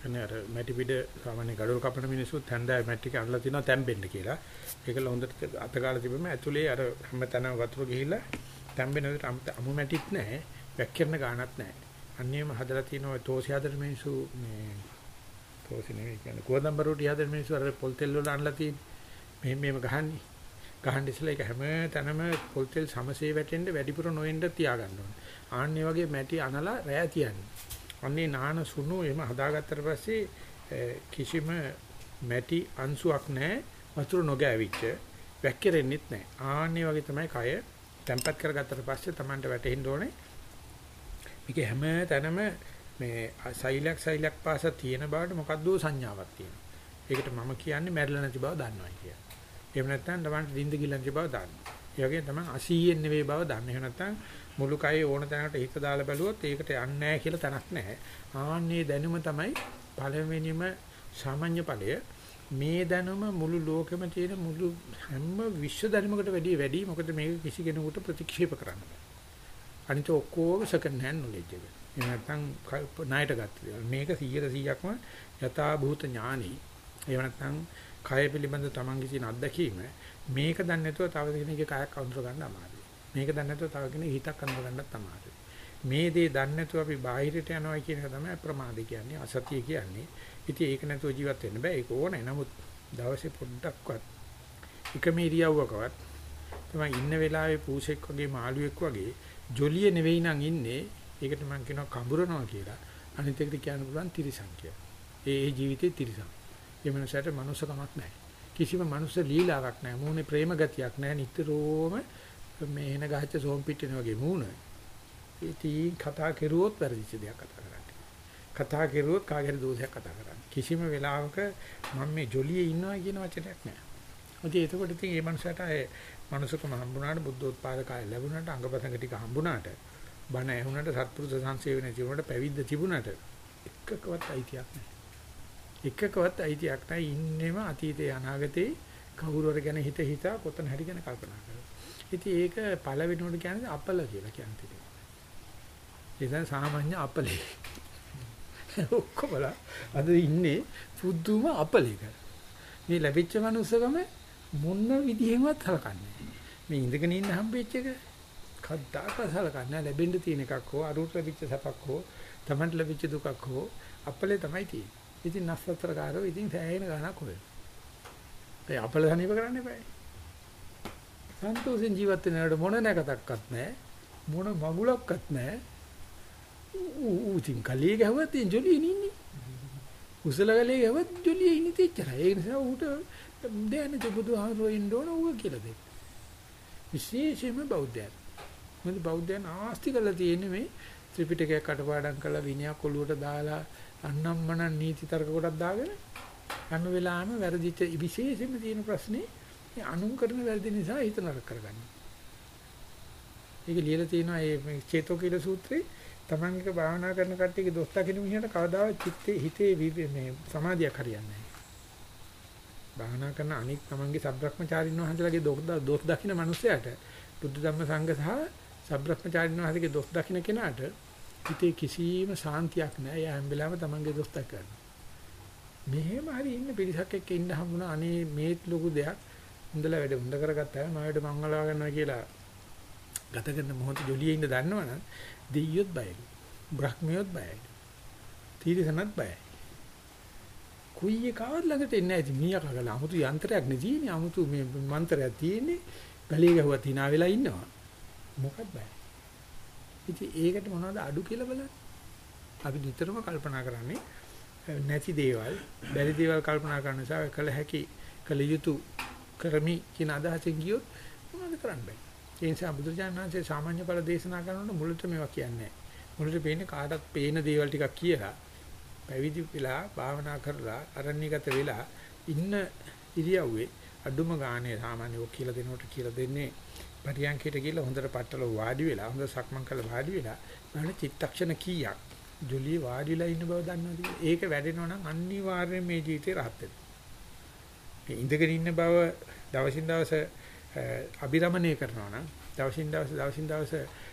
කනේ අර මැටි පිට සාමාන්‍ය ගඩොල් කපන මිනිස්සුත් හැන්දෑ මැටි ටික අරලා තිනවා තැම්බෙන්න කියලා. ඒකල හොඳට අතගාලා තිබෙම ඇතුලේ අර හැම තැනම වතුර ගිහිල්ලා තැම්බෙන විදිහට අමු මැටිත් නැහැ. වැක්කිරන ගාණක් නැහැ. අන්නේම හදලා තියෙනවා තෝසි හදන මිනිස්සු මේ තෝසි නෙවෙයි කියන්නේ. ගෝදම්බර රොටි හදන මිනිස්සු අර පොල් තෙල් වල අනලා තියෙන්නේ. මෙහෙම මෙහෙම ගහන්නේ. ගහන්න ඉස්සලා ඒක හැම තැනම පොල් තෙල් සමසේ වැටෙන්න වැඩිපුර නොෙන්න තියාගන්න ඕනේ. ආන්නේ වගේ මැටි අනලා රෑ තියන්නේ. අන්නේ නාන සුණු එහෙම හදාගත්තට පස්සේ කිසිම මැටි අංශුවක් නැහැ. වතුර නොගෑවිච්ච වැක්කිරෙන්නෙත් නැහැ. ආන්නේ වගේ තමයි කය තැම්පත් කරගත්තට පස්සේ Tamanට වැටෙන්න ඕනේ. මේකේ හැම තැනම මේ සෛලයක් සෛලයක් පාස තියෙන බවට මොකද්ද සංඥාවක් තියෙනවා. ඒකට මම කියන්නේ මැරිලා නැති බව දන්නවා කියලා. එහෙම නැත්නම් තමන්ට දින්ද ගිල්ල නැති බව දන්නවා. ඒ වගේම තමයි 80න් නෙවෙයි බව දන්න. එහෙම නැත්නම් මුළු කයේ ඕන තැනකට හිත දාලා බැලුවොත් ඒකට යන්නේ නැහැ කියලා තැනක් නැහැ. ආන්නේ දැනුම තමයි පළවෙනිම සාමාන්‍ය ඵලය. මේ දැනුම මුළු ලෝකෙම තියෙන මුළු හැම විශ්ව දැනුමකට වැඩිය වැඩි. මොකද මේක කිසි කෙනෙකුට ප්‍රතික්ෂේප කරන්න බෑ. අනිත ඔක්කොම සෙකන්ඩ් හෑන්ඩ් නොලෙජ් එක. එහෙම නැත්නම් ණයට ගත්ත දේවල්. මේක 100%ක්ම යථා භූත ඥානි. එහෙම නැත්නම් කය පිළිබඳ තමන්ගේ තියෙන අත්දැකීම මේක දන්නේ නැතුව තව කෙනෙක්ගේ කයක් අඳුර ගන්න අමාරුයි. මේක දන්නේ නැතුව තව කෙනෙක් හිතක් අඳුර ගන්නත් අමාරුයි. මේ දේ දන්නේ නැතුව අපි බාහිරට යනවා කියන එක තමයි ප්‍රමාදේ කියන්නේ අසතිය කියන්නේ. ඉතින් ඒක නැතුව ජීවත් වෙන්න බෑ. ඒක ඕනේ. නමුත් දවසේ පොඩ්ඩක්වත් එක මේ ඉරියව්වකවත් තමයි ඉන්න වෙලාවේ පූසෙක් වගේ මාළුවෙක් වගේ ජොලිය නෙවෙයි නම් ඉන්නේ ඒකට මම කියනවා කඹරනවා කියලා. අනිත් එකට කියන්න පුළුවන් තිරිසන් කියලා. ඒ ඒ ජීවිතේ තිරිසන්. ඒ මනුස්සයට මනුස්සකමක් නැහැ. කිසිම මනුස්ස ලීලාවක් නැහැ. මූණේ ප්‍රේම ගතියක් නැහැ. නිතරම මේ එන ගහච්ච සෝම් පිටින වගේ මූණ. ඉතින් කතා කෙරුවොත් වැරදිච්ච දෙයක් කතා කරන්නේ. කතා කෙරුවොත් කාගෙන් දෝෂයක් කතා කරන්නේ. කිසිම වෙලාවක මම මේ ජොලියේ ඉන්නවා කියන වචනයක් නැහැ. ඉතින් එතකොට ඉතින් මේ මනුස්සයට ඒ මනුස්සකම හම්බුණාට බුද්ධෝත්පාද කාලය ලැබුණාට අංගපතංග ටික හම්බුණාට බණ ඇහුණාට සත්පුරුෂ සංසේවනයේ තිබුණාට පැවිද්ද තිබුණාට එකකවත් අයිතියක් නැහැ. එකකවත් අයිතියක් නැහැ. ඉන්නේම අතීතේ අනාගතේ කවුරු හරි ගැන හිත හිතා කොතන හරි ගැන කල්පනා කරනවා. ඉතින් ඒක පළවෙනිවට කියන්නේ අපල කියලා කියන්නේ. ඒක සාමාන්‍ය අපලේ. ඔක්කොමලා අද ඉන්නේ පුදුම අපලයක. මේ ලැබිච්ච මනුස්සකම මොන විදිහෙන්වත් හලකන්නේ මේ ඉඳගෙන ඉන්න හම්බෙච්ච එක කද්දාක සලකන්නේ ලැබෙන්න තියෙන එකක් හෝ අරුත් ලැබිච්ච සපක් හෝ තමන්ට ලැබිච්ච දුකක් හෝ අපලේ තමයි තියෙන්නේ. ඉතින් නස්සතරකාරෝ ඉතින් සෑහෙන ගණක් හොය ඒ අපල සනීප කරන්න එපායි සන්තෝෂෙන් ජීවත් වෙනකොට මොන නැකතක්වත් නැහැ. මොන මගුලක්වත් නැහැ. ඌ ඉතින් කලිය ගැහුවත් ඉතින් ජොලියෙන් ඉන්නේ කුසල ගලේ ගැහුවත් ජොලියේ ඉන්නේ තෙච්චරයි ඒ නිසා ඌට දැනට බුදුහාමුදුරුවෝ ඉන්න ඕන ඌව කියලා දෙන්න. විශේෂයෙන්ම බෞද්ධයන්. මොකද බෞද්ධයන් ආස්ති කරලා තියෙන්නේ මේ ත්‍රිපිටකයක් කටපාඩම් කරලා විනයක් ඔලුවට දාලා අන්නම්මන නීති තර්ක කොටක් දාගෙන හැම වෙලාවෙම වැරදිච්ච විශේෂයෙන්ම තියෙන ප්‍රශ්නේ මේ අනුන් කරන වැරදි නිසා හිත නරක කරගන්න. ඒක ලියලා තියෙනවා මේ චේතෝ කියලා සූත්‍රේ තමන්ගේ භාවනා කරන කට්ටියගේ දොස් දකින්න මිනිහට කවදාවත් චිත්තේ හිතේ මේ සමාධියක් හරියන්නේ නැහැ. භාවනා කරන අනික් තමන්ගේ සබ්‍රක්‍මචාරින් වහන්සේලාගේ දොස් දකින්න මිනිසයාට බුද්ධ ධම්ම සංඝ සහ සබ්‍රත්මචාරින් වහන්සේගේ දොස් දකින්න කෙනාට හිතේ කිසිම සාන්තියක් නැහැ. එයා හැම වෙලාවෙම තමන්ගේ දොස් දක් ගන්නවා. මෙහෙම හරි ඉන්න පිරිසක් එක්ක ඉන්න හම්බුණා. අනේ මේත් ලොකු දෙයක්. හොඳලා වැඩ හොඳ කරගත්තා. මම වැඩ මංගලව ගන්නවා කියලා ගත කරන මොහොත ජොලියේ ඉන්න දන්නවනම් දෙයියොත් බයයි. බ්‍රහ්මියොත් බයයි. තීරසනත් බයයි. කුයි එකවත් ළඟට එන්නේ නැති මීයා කගලා 아무තු යන්ත්‍රයක් නෙදීනේ 아무තු මේ මන්ත්‍රයක් තියෙන්නේ ගලේ ගහුවත් hina වෙලා ඉන්නවා මොකක්ද බය? ඉතින් ඒකට මොනවද අඩු කියලා බලන්න. අපි නිතරම කල්පනා කරන්නේ නැති දේවල්, බැරි දේවල් කල්පනා කරන නිසා කළ හැකි, කළ යුතු කරමි කියන අදහසෙන් ගියොත් මොනවද කරන්න බෑ. ඒ නිසා බුදුරජාණන් වහන්සේ සාමාන්‍ය ඵල දේශනා කරනකොට මුලට මේවා කියන්නේ නැහැ. මුලට පේන්නේ කාටත් පේන දේවල් ටිකක් කියලා. පැවිදි වෙලා භාවනා කරලා අරණ්‍යගත වෙලා ඉන්න ඉරියව්වේ අඩුම ගානේ සාමාන්‍ය ඔක් කියලා දෙනකොට කියලා දෙන්නේ පරියන්කයට ගිහලා හොඳට පట్టල වාඩි වෙලා හොඳ සක්මන් කරලා වාඩි වෙලා බලන්න චිත්තක්ෂණ කීයක්? ජොලිය වාඩි වෙලා ඉන්න බව දන්නවද? ඒක වැඩෙනවා නම් අනිවාර්යයෙන් මේ ජීවිතේ rahat වෙනවා ඉඳගෙන ඉන්න බව දවසින් දවස අබිරමණය කරනවා නම් දවසින් දවස දවසින් දවස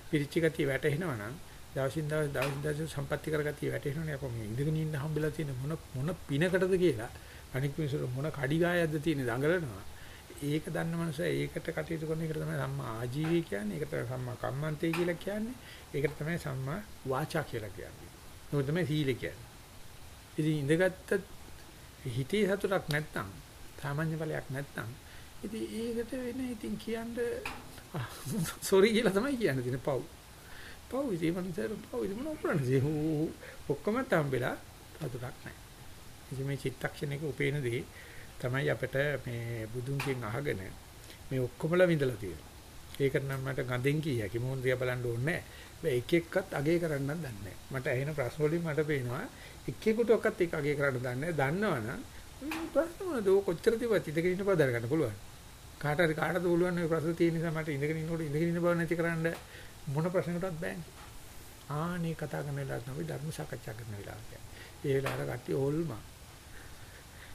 පිරිච්ච ගතිය වැටෙනවා නම් දවසින් දවස් දවසින් දවස් සම්පත්‍ති කරගතිය වැටෙනවනේ අපෝ මේ ඉඳගෙන ඉන්න හම්බෙලා තියෙන මොන මොන පිනකටද කියලා අනික් මිනිස්සු මොන කඩිගායක්ද තියෙන දඟලනවා. ඒක දන්න මනුස්සය ඒකට කටයුතු කරන එකට තමයි සම්මා ආජීවී කියන්නේ. ඒකට සම්මා කම්මන්තේ කියලා කියන්නේ. ඒකට තමයි සම්මා වාචා කියලා කියන්නේ. ඒක තමයි සීල කියන්නේ. ඉතින් ඉඳගත්ත හිතේ සතුටක් නැත්නම් සාමාන්‍ය ඵලයක් නැත්නම් ඉතින් ඒකට වෙන ඉතින් කියන්න සෝරි කියලා තමයි කියන්න තියෙන පව්. පව් ඉතින් මනුස්සයර පව් ඉතින් මොනව කරන්නේ ඔක්කොම තම්බෙලා සතුටක් නැහැ. ඉතින් මේ චිත්තක්ෂණයක උපේන දේ තමයි අපිට මේ බුදුන්ගෙන් අහගෙන මේ ඔක්කොමලා විඳලා තියෙනවා. ඒකට නම් මට ගඳෙන් කිය හැකි මොහොන් දිහා බලන්න ඕනේ නැහැ. එක එක්කත් අගේ කරන්නත් දන්නේ නැහැ. මට ඇහෙන ප්‍රශ්න වලින් මට පේනවා එක්කෙකුට ඔක්කත් එක අගේ කරන්න දන්නේ නැහැ. දන්නවනම් ප්‍රශ්න මොනද ඔය කොච්චර තිබ්බත් ඉඳගෙන ඉන්න බව දරගන්න පුළුවන්. කාට හරි කාටද පුළුවන් මේ ප්‍රශ්න තියෙන නිසා මට ඉඳගෙන ඉන්නකොට ඉඳගෙන ඉන්න බව නැති කරන්න මොන ප්‍රශ්නකටවත් බෑනේ. ආනේ කතා කරන වෙලාවට අපි ධර්ම සාකච්ඡා කරන වෙලාවට. ඒ වෙලාවට කට්ටිය ඕල්මා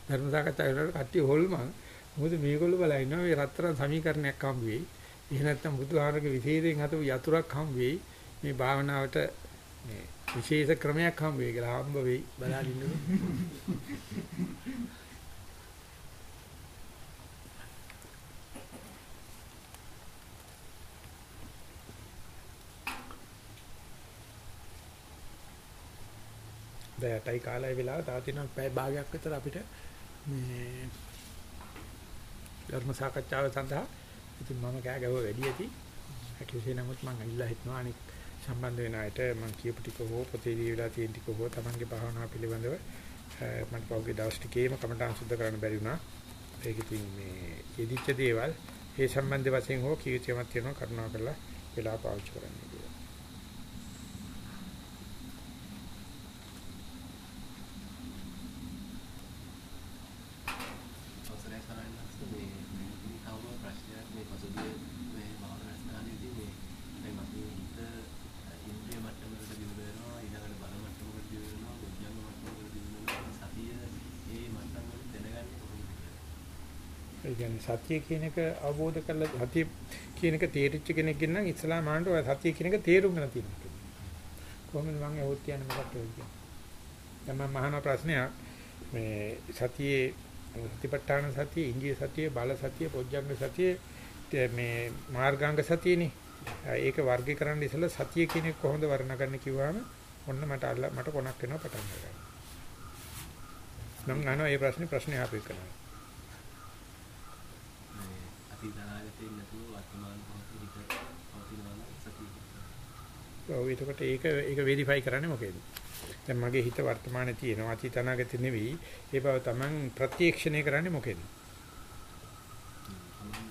ධර්ම සාකච්ඡා කරනකොට කට්ටිය හොල්මන් මොකද මේගොල්ලෝ බලලා ඉන්නවා මේ රත්තරන් සමීකරණයක් හම්බ වෙයි. එහෙ නැත්නම් බුදුහාරගේ විශේෂයෙන් හදපු යතුරක් හම්බ වෙයි. මේ භාවනාවට මේ විශේෂ ක්‍රමයක් හම්බ වෙයි කියලා හම්බ වෙයි බලන්න ඉන්නකො. දැයටයි කාලය වෙලාව තා තියෙනවා පැය භාගයක් විතර අපිට මේ ධර්ම සාකච්ඡාව සඳහා. ඉතින් මම කෑ ගැහුවා වැඩි ඇති. කෙසේ නමුත් මම ඉල්ලා හිටනවා. අනික සම්බන්ධ වෙන අයට මම කියපු ටික හෝ පොතේ ලියලා තියෙන ටික හෝ Tamange භාවනාව පිළිබඳව මට පහුගිය දවස් ටිකේම කමටහන් සුද්ධ කරන්න බැරි වුණා. ඒක ඉතින් මේ යෙදිච්ච දේවල් ඒ සම්බන්ධ වශයෙන් හෝ කීයතියක් තියෙනවා කරුණාකරලා වෙලා පාවිච්චි කරන්න කියලා. අවසරයි සරණස් මේ මේ කවම ප්‍රශ්නයක් මේ පසුගිය මේ භාවනා ස්ථානයේදී මේ දැන් අපි හිත ඉන්ද්‍රිය මට්ටමකට දියුණු වෙනවා ඊළඟට බල මට්ටමකට දියුණු වෙනවා බුද්ධංග මට්ටමකට දියුණු වෙනවා සතිය ඒ මට්ටම් වලින් දැනගන්නේ කොහොමද කියලා. ඒ කියන්නේ සතිය කියන එක අවබෝධ කරලා සතිය කියන එක තේරිච්ච කෙනෙක්ගෙන් නම් ඉස්ලාම ආනට ඔය සතිය කියන එක තේරුම් ගන්න තියෙනවා. කොහොමද මම ඇහුවොත් කියන්නේ මොකක්ද කියන්නේ? දැන් මම අහන ප්‍රශ්නයක් මේ සතියේ සතිපට්ඨාන සතිය, ඉන්ද්‍රිය සතිය, බල සතිය, පොඥංග සතිය මේ මාර්ගාංග සතියනේ. ඒක වර්ගීකරන්න ඉස්සෙල්ලා සතිය කියන එක කොහොමද වර්ණගන්න කිව්වම ඔන්න මට අල්ල මට කොනක් වෙනවා පටන් ගන්නවා. මම අහනවා මේ ප්‍රශ්නේ ප්‍රශ්නේ ආපේ කරනවා. මේ අතීත අනාගතේ නැතුව වර්තමාන මොහොතේ හිත පවතිනවා නම් සතිය. ඔව් එතකොට ඒක ඒක වෙරිෆයි කරන්නේ මොකේද? දැන් මගේ හිත වර්තමානයේ තියෙනවා අතීත අනාගතේ නෙවෙයි. ඒ බව Taman ප්‍රත්‍යක්ෂණය කරන්නේ මොකේද? තමන්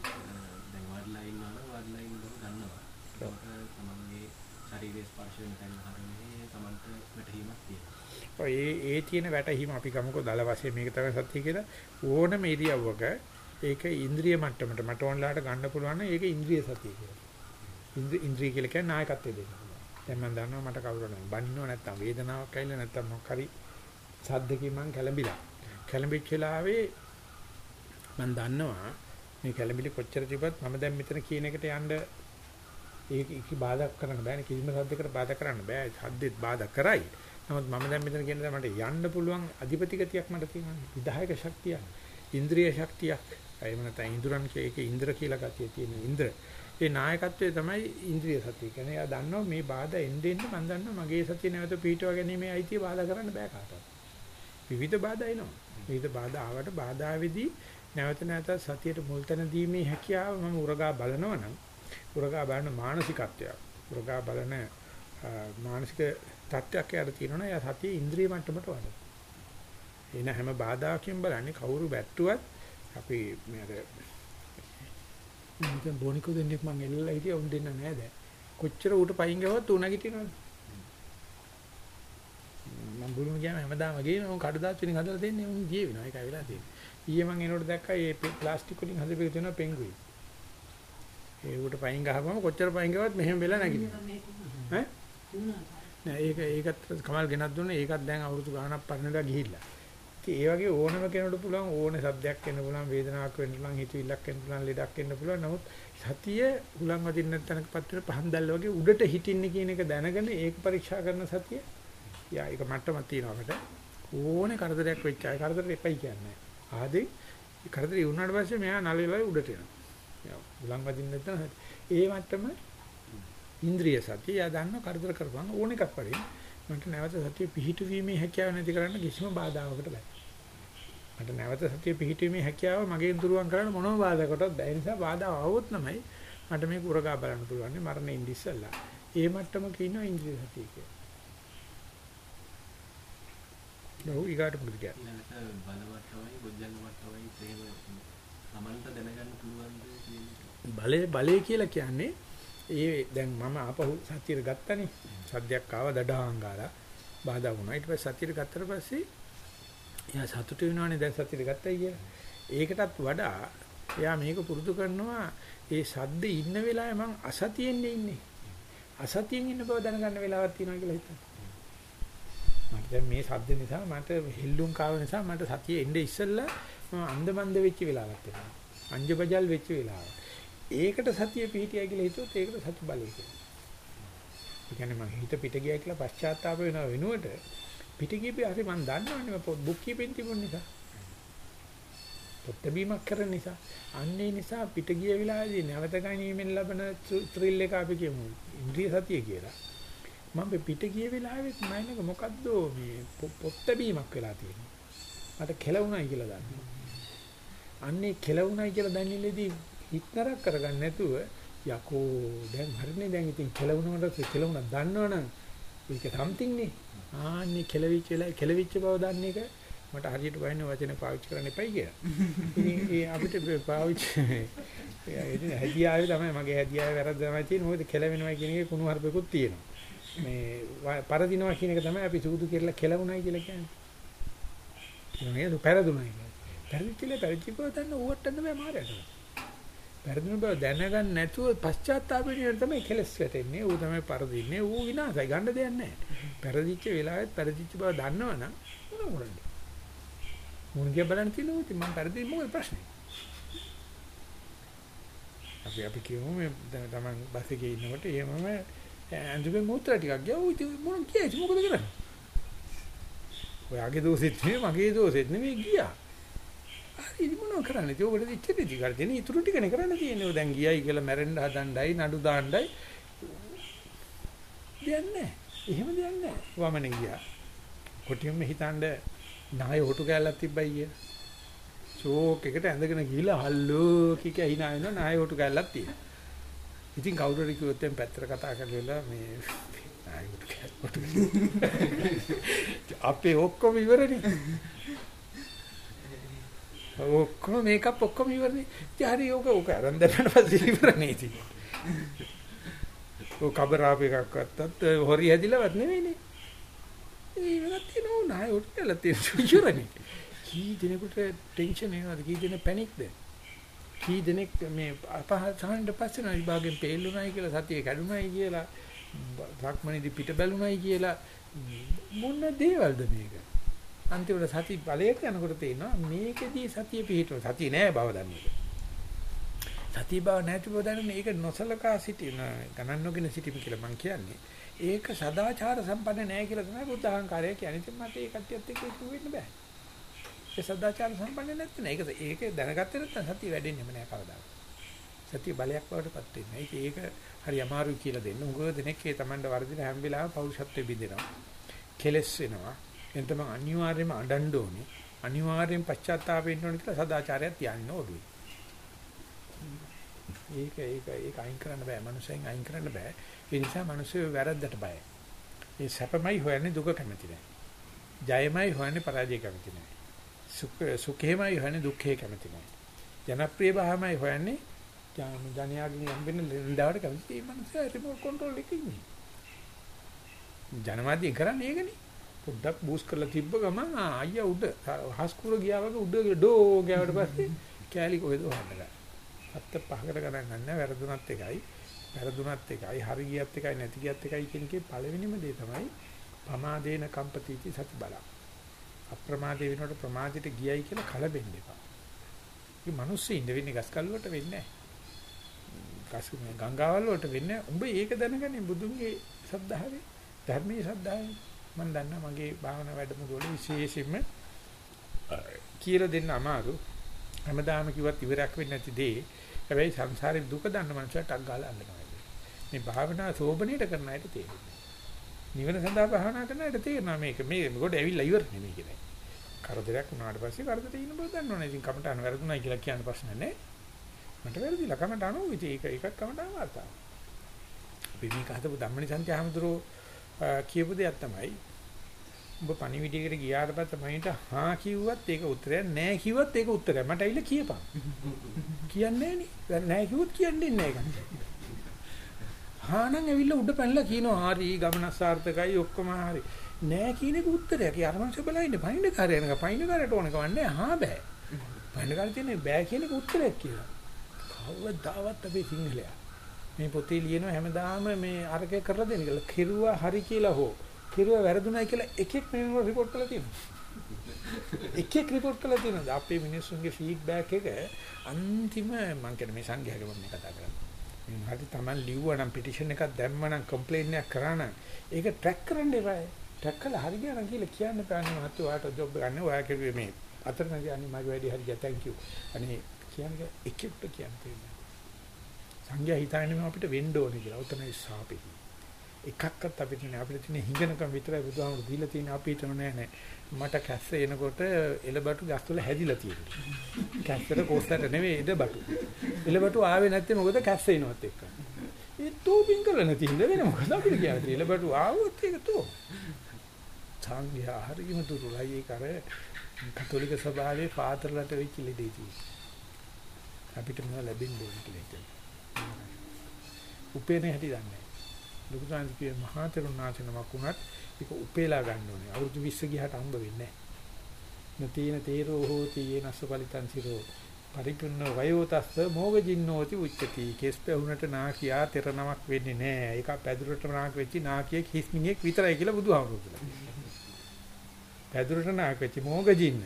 දැන් වඩලා ඉන්නවා නම් වඩලා ඉන්න බව දන්නවා. ඒකට තමන්ගේ ශරීරයේ ස්පර්ශ වෙන තැන් හරිනේ තමන්ට වැටහීමක් තියෙනවා. ඔය ඒ ඒ තියෙන වැටහීම අපි ගමුකෝ දල වශයෙන් මේක තමයි සත්‍ය කියලා ඕනම ඉරියව්වක ඒක ඉන්ද්‍රිය මට්ටමට මට ඕනලාට ගන්න පුළුවන් නම් ඒක ඉන්ද්‍රිය සතිය කියලා. ඉන්ද්‍රිය ඉන්ද්‍රිය කියලා කියන්නේ නායකත්වය දෙන්න පුළුවන්. දැන් මම දන්නවා මට කවුරු නැත්නම් බනින්නව නැත්නම් වේදනාවක් ඇවිල්ලා නැත්නම් මොකක් හරි සද්දකින් මං කැළඹිලා. කැළඹිච්ච වෙලාවේ මම දන්නවා මේ කැළඹිලි කොච්චර තිබ්බත් මම දැන් මෙතන කියන එකට යන්න ඒක ඉකි බාධා කරන්න බෑනේ කිසිම සද්දයකට බාධා කරන්න බෑ. සද්දෙත් බාධා කරයි. නමුත් මම දැන් මෙතන කියන දේ මට යන්න පුළුවන් අධිපති ගතියක් මට තියෙනවා. විධායක ශක්තියක්, ඉන්ද්‍රිය ශක්තියක්. එහෙම නැත්නම් ඉන්ද්‍රයන් ඒකේ ඉන්ද්‍ර කියලා ගතිය තියෙන ඉන්ද්‍ර. ඒ නායකත්වයේ තමයි ඉන්ද්‍රිය සතිය කියන්නේ. එයා දන්නවා මේ බාධා එන්නේ එන්නේ මම දන්නවා මගේ සතිය නැවත පිටව ගැනීමේ අයිතිය බාධා කරන්න බෑ කාටවත්. විවිධ බාධා එනවා. විවිධ බාධා ආවට බාධාවේදී නැවත නැවත සතියට මුල් තැන දීමේ හැකියාව මම උරගා බලනවා නම් උරගා බලන මානසිකත්වයක්. උරගා බලන මානසික තත්ත්වයක් යට තියෙනවා එයා සතිය ඉන්ද්‍රිය මට්ටමට වඩන. එන හැම බාධාකින් බලන්නේ කවුරු වැට්ටුවත් අපි මේ අර මම බොනිකෝ දෙන්නෙක් මං එල්ලලා හිටියා උන් දෙන්න නෑ දැන්. කොච්චර ඌට පයින් ගහුවත් ඌ නැගිටිනවද? මම බුරුම ගියාම හැමදාම ගේන උන් කඩදාත් වලින් හදලා දෙන්නේ උන් ගියේ වෙනවා ඒකයි වෙලා තියෙන්නේ. ඊයේ මං එනකොට දැක්කා මේ ප්ලාස්ටික් වලින් හදපු එක තියෙනවා පෙන්ගුයි. ඒ ඌට පයින් ගහපුවම කොච්චර පයින් ගහුවත් මෙහෙම වෙලා නැගිටිනවා. ඈ? නෑ ඒක ඒකත් කමල් ගෙනත් දුන්නේ ඒකත් දැන් අවුරුදු ගාණක් පරණදා ගිහිල්ලා. ඉතින් ඒ වගේ ඕනම කෙනෙකුට පුළුවන් ඕනේ සද්දයක් එන්න පුළුවන් වේදනාවක් වෙන්න පුළුවන් හිතවිල්ලක් එන්න පුළුවන් ලෙඩක් එන්න පුළුවන්. නමුත් සතිය හුලං වදින්න තැනකපත් වෙන පහන් දැල්ල වගේ උඩට හිටින්න කියන එක දැනගෙන ඒක පරීක්ෂා කරන සතිය යා ඒක මට්ටමක් තියෙනවාකට ඕනේ කරදරයක් වෙච්ච අය. කරදරේ එපයි කියන්නේ. ආදී කරදරේ වුණාට පස්සේ මෙයා නලෙලයි උඩට එනවා. හුලං වදින්න නැත්නම් ඒ මට්ටම ඉන්ද්‍රිය සතිය යා දන්න කරදර කරපන් ඕන එකක් වලින්. මට නැවත සතිය පිහිටුවීමේ හැකියාව නැති කරන්න කිසිම බාධාවකට බෑ. මට නැවත සතිය පිහිටුවීමේ හැකියාව මගෙන් දුරුවන් කරන්න මොනම බාධාකටවත් බැහැ. නිසා බාධා આવොත් තමයි මට මේක උරගා බලන්න පුළුවන්. මරණය ඉඳි ඉස්සල්ලා. ඒ මට්ටමක ඉන්න ඉන්ද්‍රිය සතිය කියලා. නෝ ඊගාට මොකද කියන්නේ? බලය බලය කියලා කියන්නේ ඒ දැන් මම ආපහු සතියට ගත්තනේ. සද්දයක් ආව දඩාංගාලා බාධා වුණා. ඊට පස්සේ සතියට ගත්තට පස්සේ එයා සතුටු වෙනවනේ දැන් සතියට ගත්තයි කියලා. ඒකටත් වඩා එයා මේක පුරුදු කරනවා ඒ සද්ද ඉන්න වෙලාවේ මං අසතියෙන් ඉන්නේ. අසතියෙන් ඉන්න බව දැනගන්න වෙලාවක් තියෙනවා කියලා හිතන්න. මට දැන් මේ සද්ද නිසා මට හෙල්ලුම් කාව නිසා මට සතියේ එන්නේ ඉස්සෙල්ලා මම අන්දමන්ද වෙච්ච වෙලාවක් තියෙනවා. අංජබජල් වෙච්ච වෙලාවක්. ඒකට සතිය පිහිටියයි කියලා හිතුවොත් ඒකට සති බලය කියනවා. ඒ කියන්නේ මම හිත පිට ගියා කියලා පශ්චාත්තාප වෙනව වෙනුවට පිට ගියපේ හරි මම දන්නවනේ මම බුක් කීපෙන් තිබුණ නිසා. පොත් බීමක් කරන නිසා. අන්නේ නිසා පිට ගිය වෙලාවේදී නැවත ගැනීමෙන් ලබන ත්‍රිල් එක අපි කියමු. ඉන්ද්‍රිය සතිය කියලා. මම පිට ගිය වෙලාවෙත් මයින්ක මොකද්ද මේ පොත් බීමක් වෙලා තියෙන්නේ. මට කෙලවුණයි කියලා දන්නවා. අන්නේ කෙලවුණයි කියලා දැනෙල්ලේදී හිතනරක් කරගන්න නැතුව යකෝ දැන් හරිනේ දැන් ඉතින් කෙලවුනකට කෙලවුණා දන්නවනම් ඒක සම්තිං නේ. ආන්නේ කෙලවිච්ච වෙලා කෙලවිච්ච බව දන්න එක මට හරියට වයින් වචන පාවිච්චි කරන්න එපයි කියලා. ඉතින් ඒ අපිට පාවිච්චි ඒ ඉතින් හැදියාවේ තමයි මගේ හැදියාවේ වැරද්ද තමයි තියෙන්නේ. මොකද කෙලවෙනවා කියන එකේ කුණු හarpෙකුත් තියෙනවා. මේ පරදිනවා කියන එක තමයි අපි සූදු කියලා කෙලවුණයි කියලා කියන්නේ. කියන්නේ පෙරදුණයි කියන්නේ. පෙරදිච්චිල පෙරදිච්චිකෝ දන්න ඌවට්ටන්න බෑ මාරයට. පෙරදුන බව දැනගන්න නැතුව පශ්චාත්තාපයෙන් තමයි කෙලස් වැටෙන්නේ. ඌ තමයි පරදින්නේ. ඌ විනාසයි ගන්න දෙයක් නැහැ. පෙරදිච්ච වෙලාවෙත් පෙරදිච්ච බව දන්නවනම් මොන කරන්නේ? මුන්ගේ බලන්න තියෙනවා ඉතින් මම පෙරදි මොකද ප්‍රශ්නේ? අපි අපි කියමු මේ දැන් තමන් බස් එකේ ඉන්නකොට එහෙමම ඇඳුමේ මූත්‍රා ටිකක් ගියා. ඌ ඉතින් මොන කියයි මොකද කරන්නේ? ඔයාගේ දෝෂෙත් නෙමෙයි මගේ දෝෂෙත් නෙමෙයි ගියා. හරි ඉතින් මොනව කරන්නේ? ඒක උඩ ඉච්චෙදි දිගට දෙන ඉතුරු ටිකනේ කරන්න තියෙන්නේ. දැන් ගියයි කියලා මැරෙන්න හදන්නයි නඩු දාන්නයි. දෙයක් නැහැ. එහෙම දෙයක් නැහැ. වමනේ ගියා. කොටියෙම හිතන්නේ නාය හොටු කැලලක් තිබ්බයි කිය. ෂෝක් එකට ඇඳගෙන ගිහිල්ලා හල්ලෝ කික හිනා වෙනවා නාය හොටු කැලලක් තියෙනවා. ඉතින් කවුරු හරි කිව්වොත් එම් පැත්තට කතා කරලා මේ නාය හොටු අපේ ඔක්කොම ඉවරනේ. ඔක්කොම මේකප් ඔක්කොම ඉවරනේ. ඉතින් හරි ඕක ඕක අරන් දැම්මම පස්සේ ඉවරනේ ඉතින්. ඔය කබරාප එකක් වත්තත් හොරි හැදිලවත් නෙවෙයිනේ. ඒ වෙනත් තියෙනවා නාය හොටෙල් තියෙන ඉවරනේ. කී දිනෙකට ටෙන්ෂන් එනවද කී දිනෙක පැනික්ද? කී දිනෙක මේ අපහසුහන්ට පස්සේ නයි විභාගෙන් පෙල්ලුණයි කියලා සතිය කැඩුණයි කියලා සක්මණේදී පිට බැලුණයි කියලා මොන දේවල්ද මේක? අන්තිමට සති බලයට යනකොට තේනවා මේකෙදී සතිය පිහිටව සතිය නෑ බව දන්නේ. සතිය බව නැති බව දන්නේ ඒක නොසලකා සිටින ගණන් නොගෙන සිටීම කියලා මම කියන්නේ. ඒක සදාචාර සම්පන්න නැහැ කියලා තමයි බුද්ධ අහංකාරය කියන්නේ. ඉතින් මට ඒ කට්ටියත් එක්ක ඉතු වෙන්න බෑ. ඒ සදාචාර සම්පන්න නැත්නම් ඒක ඒක දැනගත්තේ නැත්නම් සතිය වැඩෙන්නේම නැහැ කවදාවත්. සතිය බලයක් බවට පත් වෙන්නේ. ඒක ඒක හරි අමාරුයි කියලා දෙන්න. උගව දෙනෙක් ඒ Tamanda වර්ධින හැම වෙලාවෙම පෞරුෂත්වෙ බින්දෙනවා. කෙලස් වෙනවා. එතන මම අනිවාර්යයෙන්ම අඬන්න ඕනේ. අනිවාර්යෙන් පශ්චාත්තාපෙන්න ඕනේ කියලා සදාචාරයක් තියාගෙන ඕඩුවේ. ඒක ඒක ඒක අයින් කරන්න බෑ. මනුස්සයෙන් අයින් කරන්න බෑ. ඒ නිසා මිනිස්සු වැරද්දට බයයි. ඒ සැපමයි හොයන්නේ දුක කැමති නැහැ. ජයමයි හොයන්නේ පරාජය කැමති නැහැ. සුඛ සුඛේමයි හොයන්නේ දුක්ඛේ කැමති නැහැ. ජනප්‍රිය භාවමයි හොයන්නේ ජනයාගෙන් හම්බෙන ලෙන්ඩාවට කැමති. මේ මිනිස්සු රිමෝට් කන්ට්‍රෝල් එකේ ඉන්නේ. ජනමාධ්‍යයෙන් කරන්නේ ඒකනේ. පොඩ්ඩක් බූස්ට් කරලා තිබ්බ ගමන් අයියා උඩ. හස්කුර ගියා වගේ උඩ ඩෝ ගෑවට පස්සේ කෑලි කොහෙද හොයන්න අත්ත පහකට ගණන් ගන්න වැරදුනත් එකයි. වැරදුනත් එකයි හරි ගියත් එකයි නැති ගියත් එකයි කියන එකේ පළවෙනිම දේ තමයි පමාදේන කම්පතිති සති බල. අප්‍රමාදේ වෙනකොට ප්‍රමාදයට ගියයි කියලා කලබෙන්න එපා. මේ මිනිස්සු ඉඳ වෙන්නේ ගස්කල් වලට වෙන්නේ නැහැ. ගස් ගංගාවල් වලට වෙන්නේ උඹ ඒක දැනගන්නේ බුදුන්ගේ ශ්‍රද්ධාවේ ධර්මයේ ශ්‍රද්ධාවේ මම දන්නා මගේ භාවනා වැඩමුළු වල විශේෂයෙන්ම කියලා දෙන්න අමාරු හැමදාම කිව්වත් ඉවරයක් වෙන්නේ නැති දේ හැබැයි සංසාරේ දුක දන්න මනුස්සයට ටක් ගාලා අල්ලනවා. මේ භාවනා සෝබනීට කරන අයට තේරෙන්නේ. නිවන සඳහා භාවනා කරන අයට තේරෙනවා මේක මේ මොකද ඇවිල්ලා ඉවර නෙමෙයි කියන්නේ. කරදරයක් වුණාට පස්සේ කරදරේ ඉන්න බව දන්නවනේ. ඉතින් කමටහන වැරදුණයි කියලා කියන්න ප්‍රශ්න නැහැ. මට වැරදිලා කමටහන උ ඉතින් ඒක එකක් කමටහන වාර්තාව. අපි මේක හදපු ධම්මනිසන්ති ආමතුරු කියපු දෙයක් තමයි ඔබ පණිවිඩයකට ගියාට පස්සේ මයින්ට හා කිව්වත් ඒක උත්තරයක් නෑ කිව්වත් ඒක උත්තරයක් මට ඇවිල්ලා කියපන් කියන්නේ නෑනේ නෑ කිව්වොත් කියන්නේ නෑ ඒක හානම් ඇවිල්ලා උඩ පැනලා කියනවා හරි ගමන සාර්ථකයි ඔක්කොම හරි. නෑ කියන එක උත්තරයක්. ඒ අරමංශ බලයින්නේ පයින්ද කාර්යයක පයින්ද කාර්යයට ඕන කවන්නේ හා බෑ. පයින්ද කාර්යය තියෙන්නේ බෑ කියන එක උත්තරයක් කියලා. කවදාවත් අපේ සිංහලයා මේ පොතේ ලියනවා හැමදාම මේ අරකේ කරලා දෙන්න කියලා. කිරුවා හරි කියලා හෝ කිරුවා වැරදුණයි කියලා එකෙක් මේ රිපෝට් කරලා තියෙනවා. එකෙක් රිපෝට් කරලා තියෙනවා. අපේ මිනිස්සුන්ගේ ෆීඩ්බැක් එක අන්තිම මම කියන්නේ මේ සංඝයාගේ මම කතා කරන්නේ. හරි Taman ලිව්වා නම් පිටිෂන් එකක් දැම්මා නම් කම්ප්ලේන්ට් එකක් කරා නම් ඒක ට්‍රැක් කරන්න එපා. ට්‍රැක් කළා හරි ගියා නම් කියලා කියන්න බෑනේ මහත්තයා ඔයාට ජොබ් ගන්න ඔයා කිව්වේ මේ අතරමැදි අනේ මගේ වැඩි හරි ගියා thank you. අනේ කියන්නේ එකෙක්ට කියන්න තියෙනවා. සංඝයා හිතන්නේ අපිට වෙන්න ඕනේ කියලා. උතනයි සාපේ. එකක්වත් අපිට නෑ අපිට තියෙන හිඟනකම් විතරයි බුදුහාමුදුරු දීලා තියෙන අපිට නෑ නෑ. මට කැස්ස එනකොට එලබටු ගස්වල හැදිලා තියෙනවා. කැස්සට කොස්සට නෙවෙයි එදබටු එලබටු ආවේ නැත්තේ මොකද? කැස්ස එනවත් එක්ක. ඒ තෝපින් කරලා නැති හින්දා වෙන මොකද අපිට කියන්නේ එලබටු ආවොත් ඒක තෝ. සංඝයා හරියම දුරුලයි ඒක අර කතෝලික සභාවේ පාතරලට වෙච්ච ලෙඩේ තියෙන්නේ. අපිට මොනවද ලැබෙන්නේ කියලා හිතෙනවා. උපේනේ හැටි දන්නේ ලොකු සංස්කෘතියේ මහා තරුණාචනමක් වුණත් ඒක උපේලා ගන්න ඕනේ. අවුරුදු 20 ගියාට හම්බ වෙන්නේ නැහැ. නතීන තේරෝ හෝති යේනස්ස පලිතං සිරෝ පරිපූර්ණ වයෝතස්ස මොගජින්නෝති උච්චති. කෙස් පැහුනට නාකියා තෙර නමක් වෙන්නේ නැහැ. ඒක පැදුරට නාක වෙච්චි නාකියෙක් හිස්මිනියෙක් විතරයි කියලා බුදුහාමුදුරුවෝ කියලා. පැදුරට නාක වෙච්චි මොගජින්න.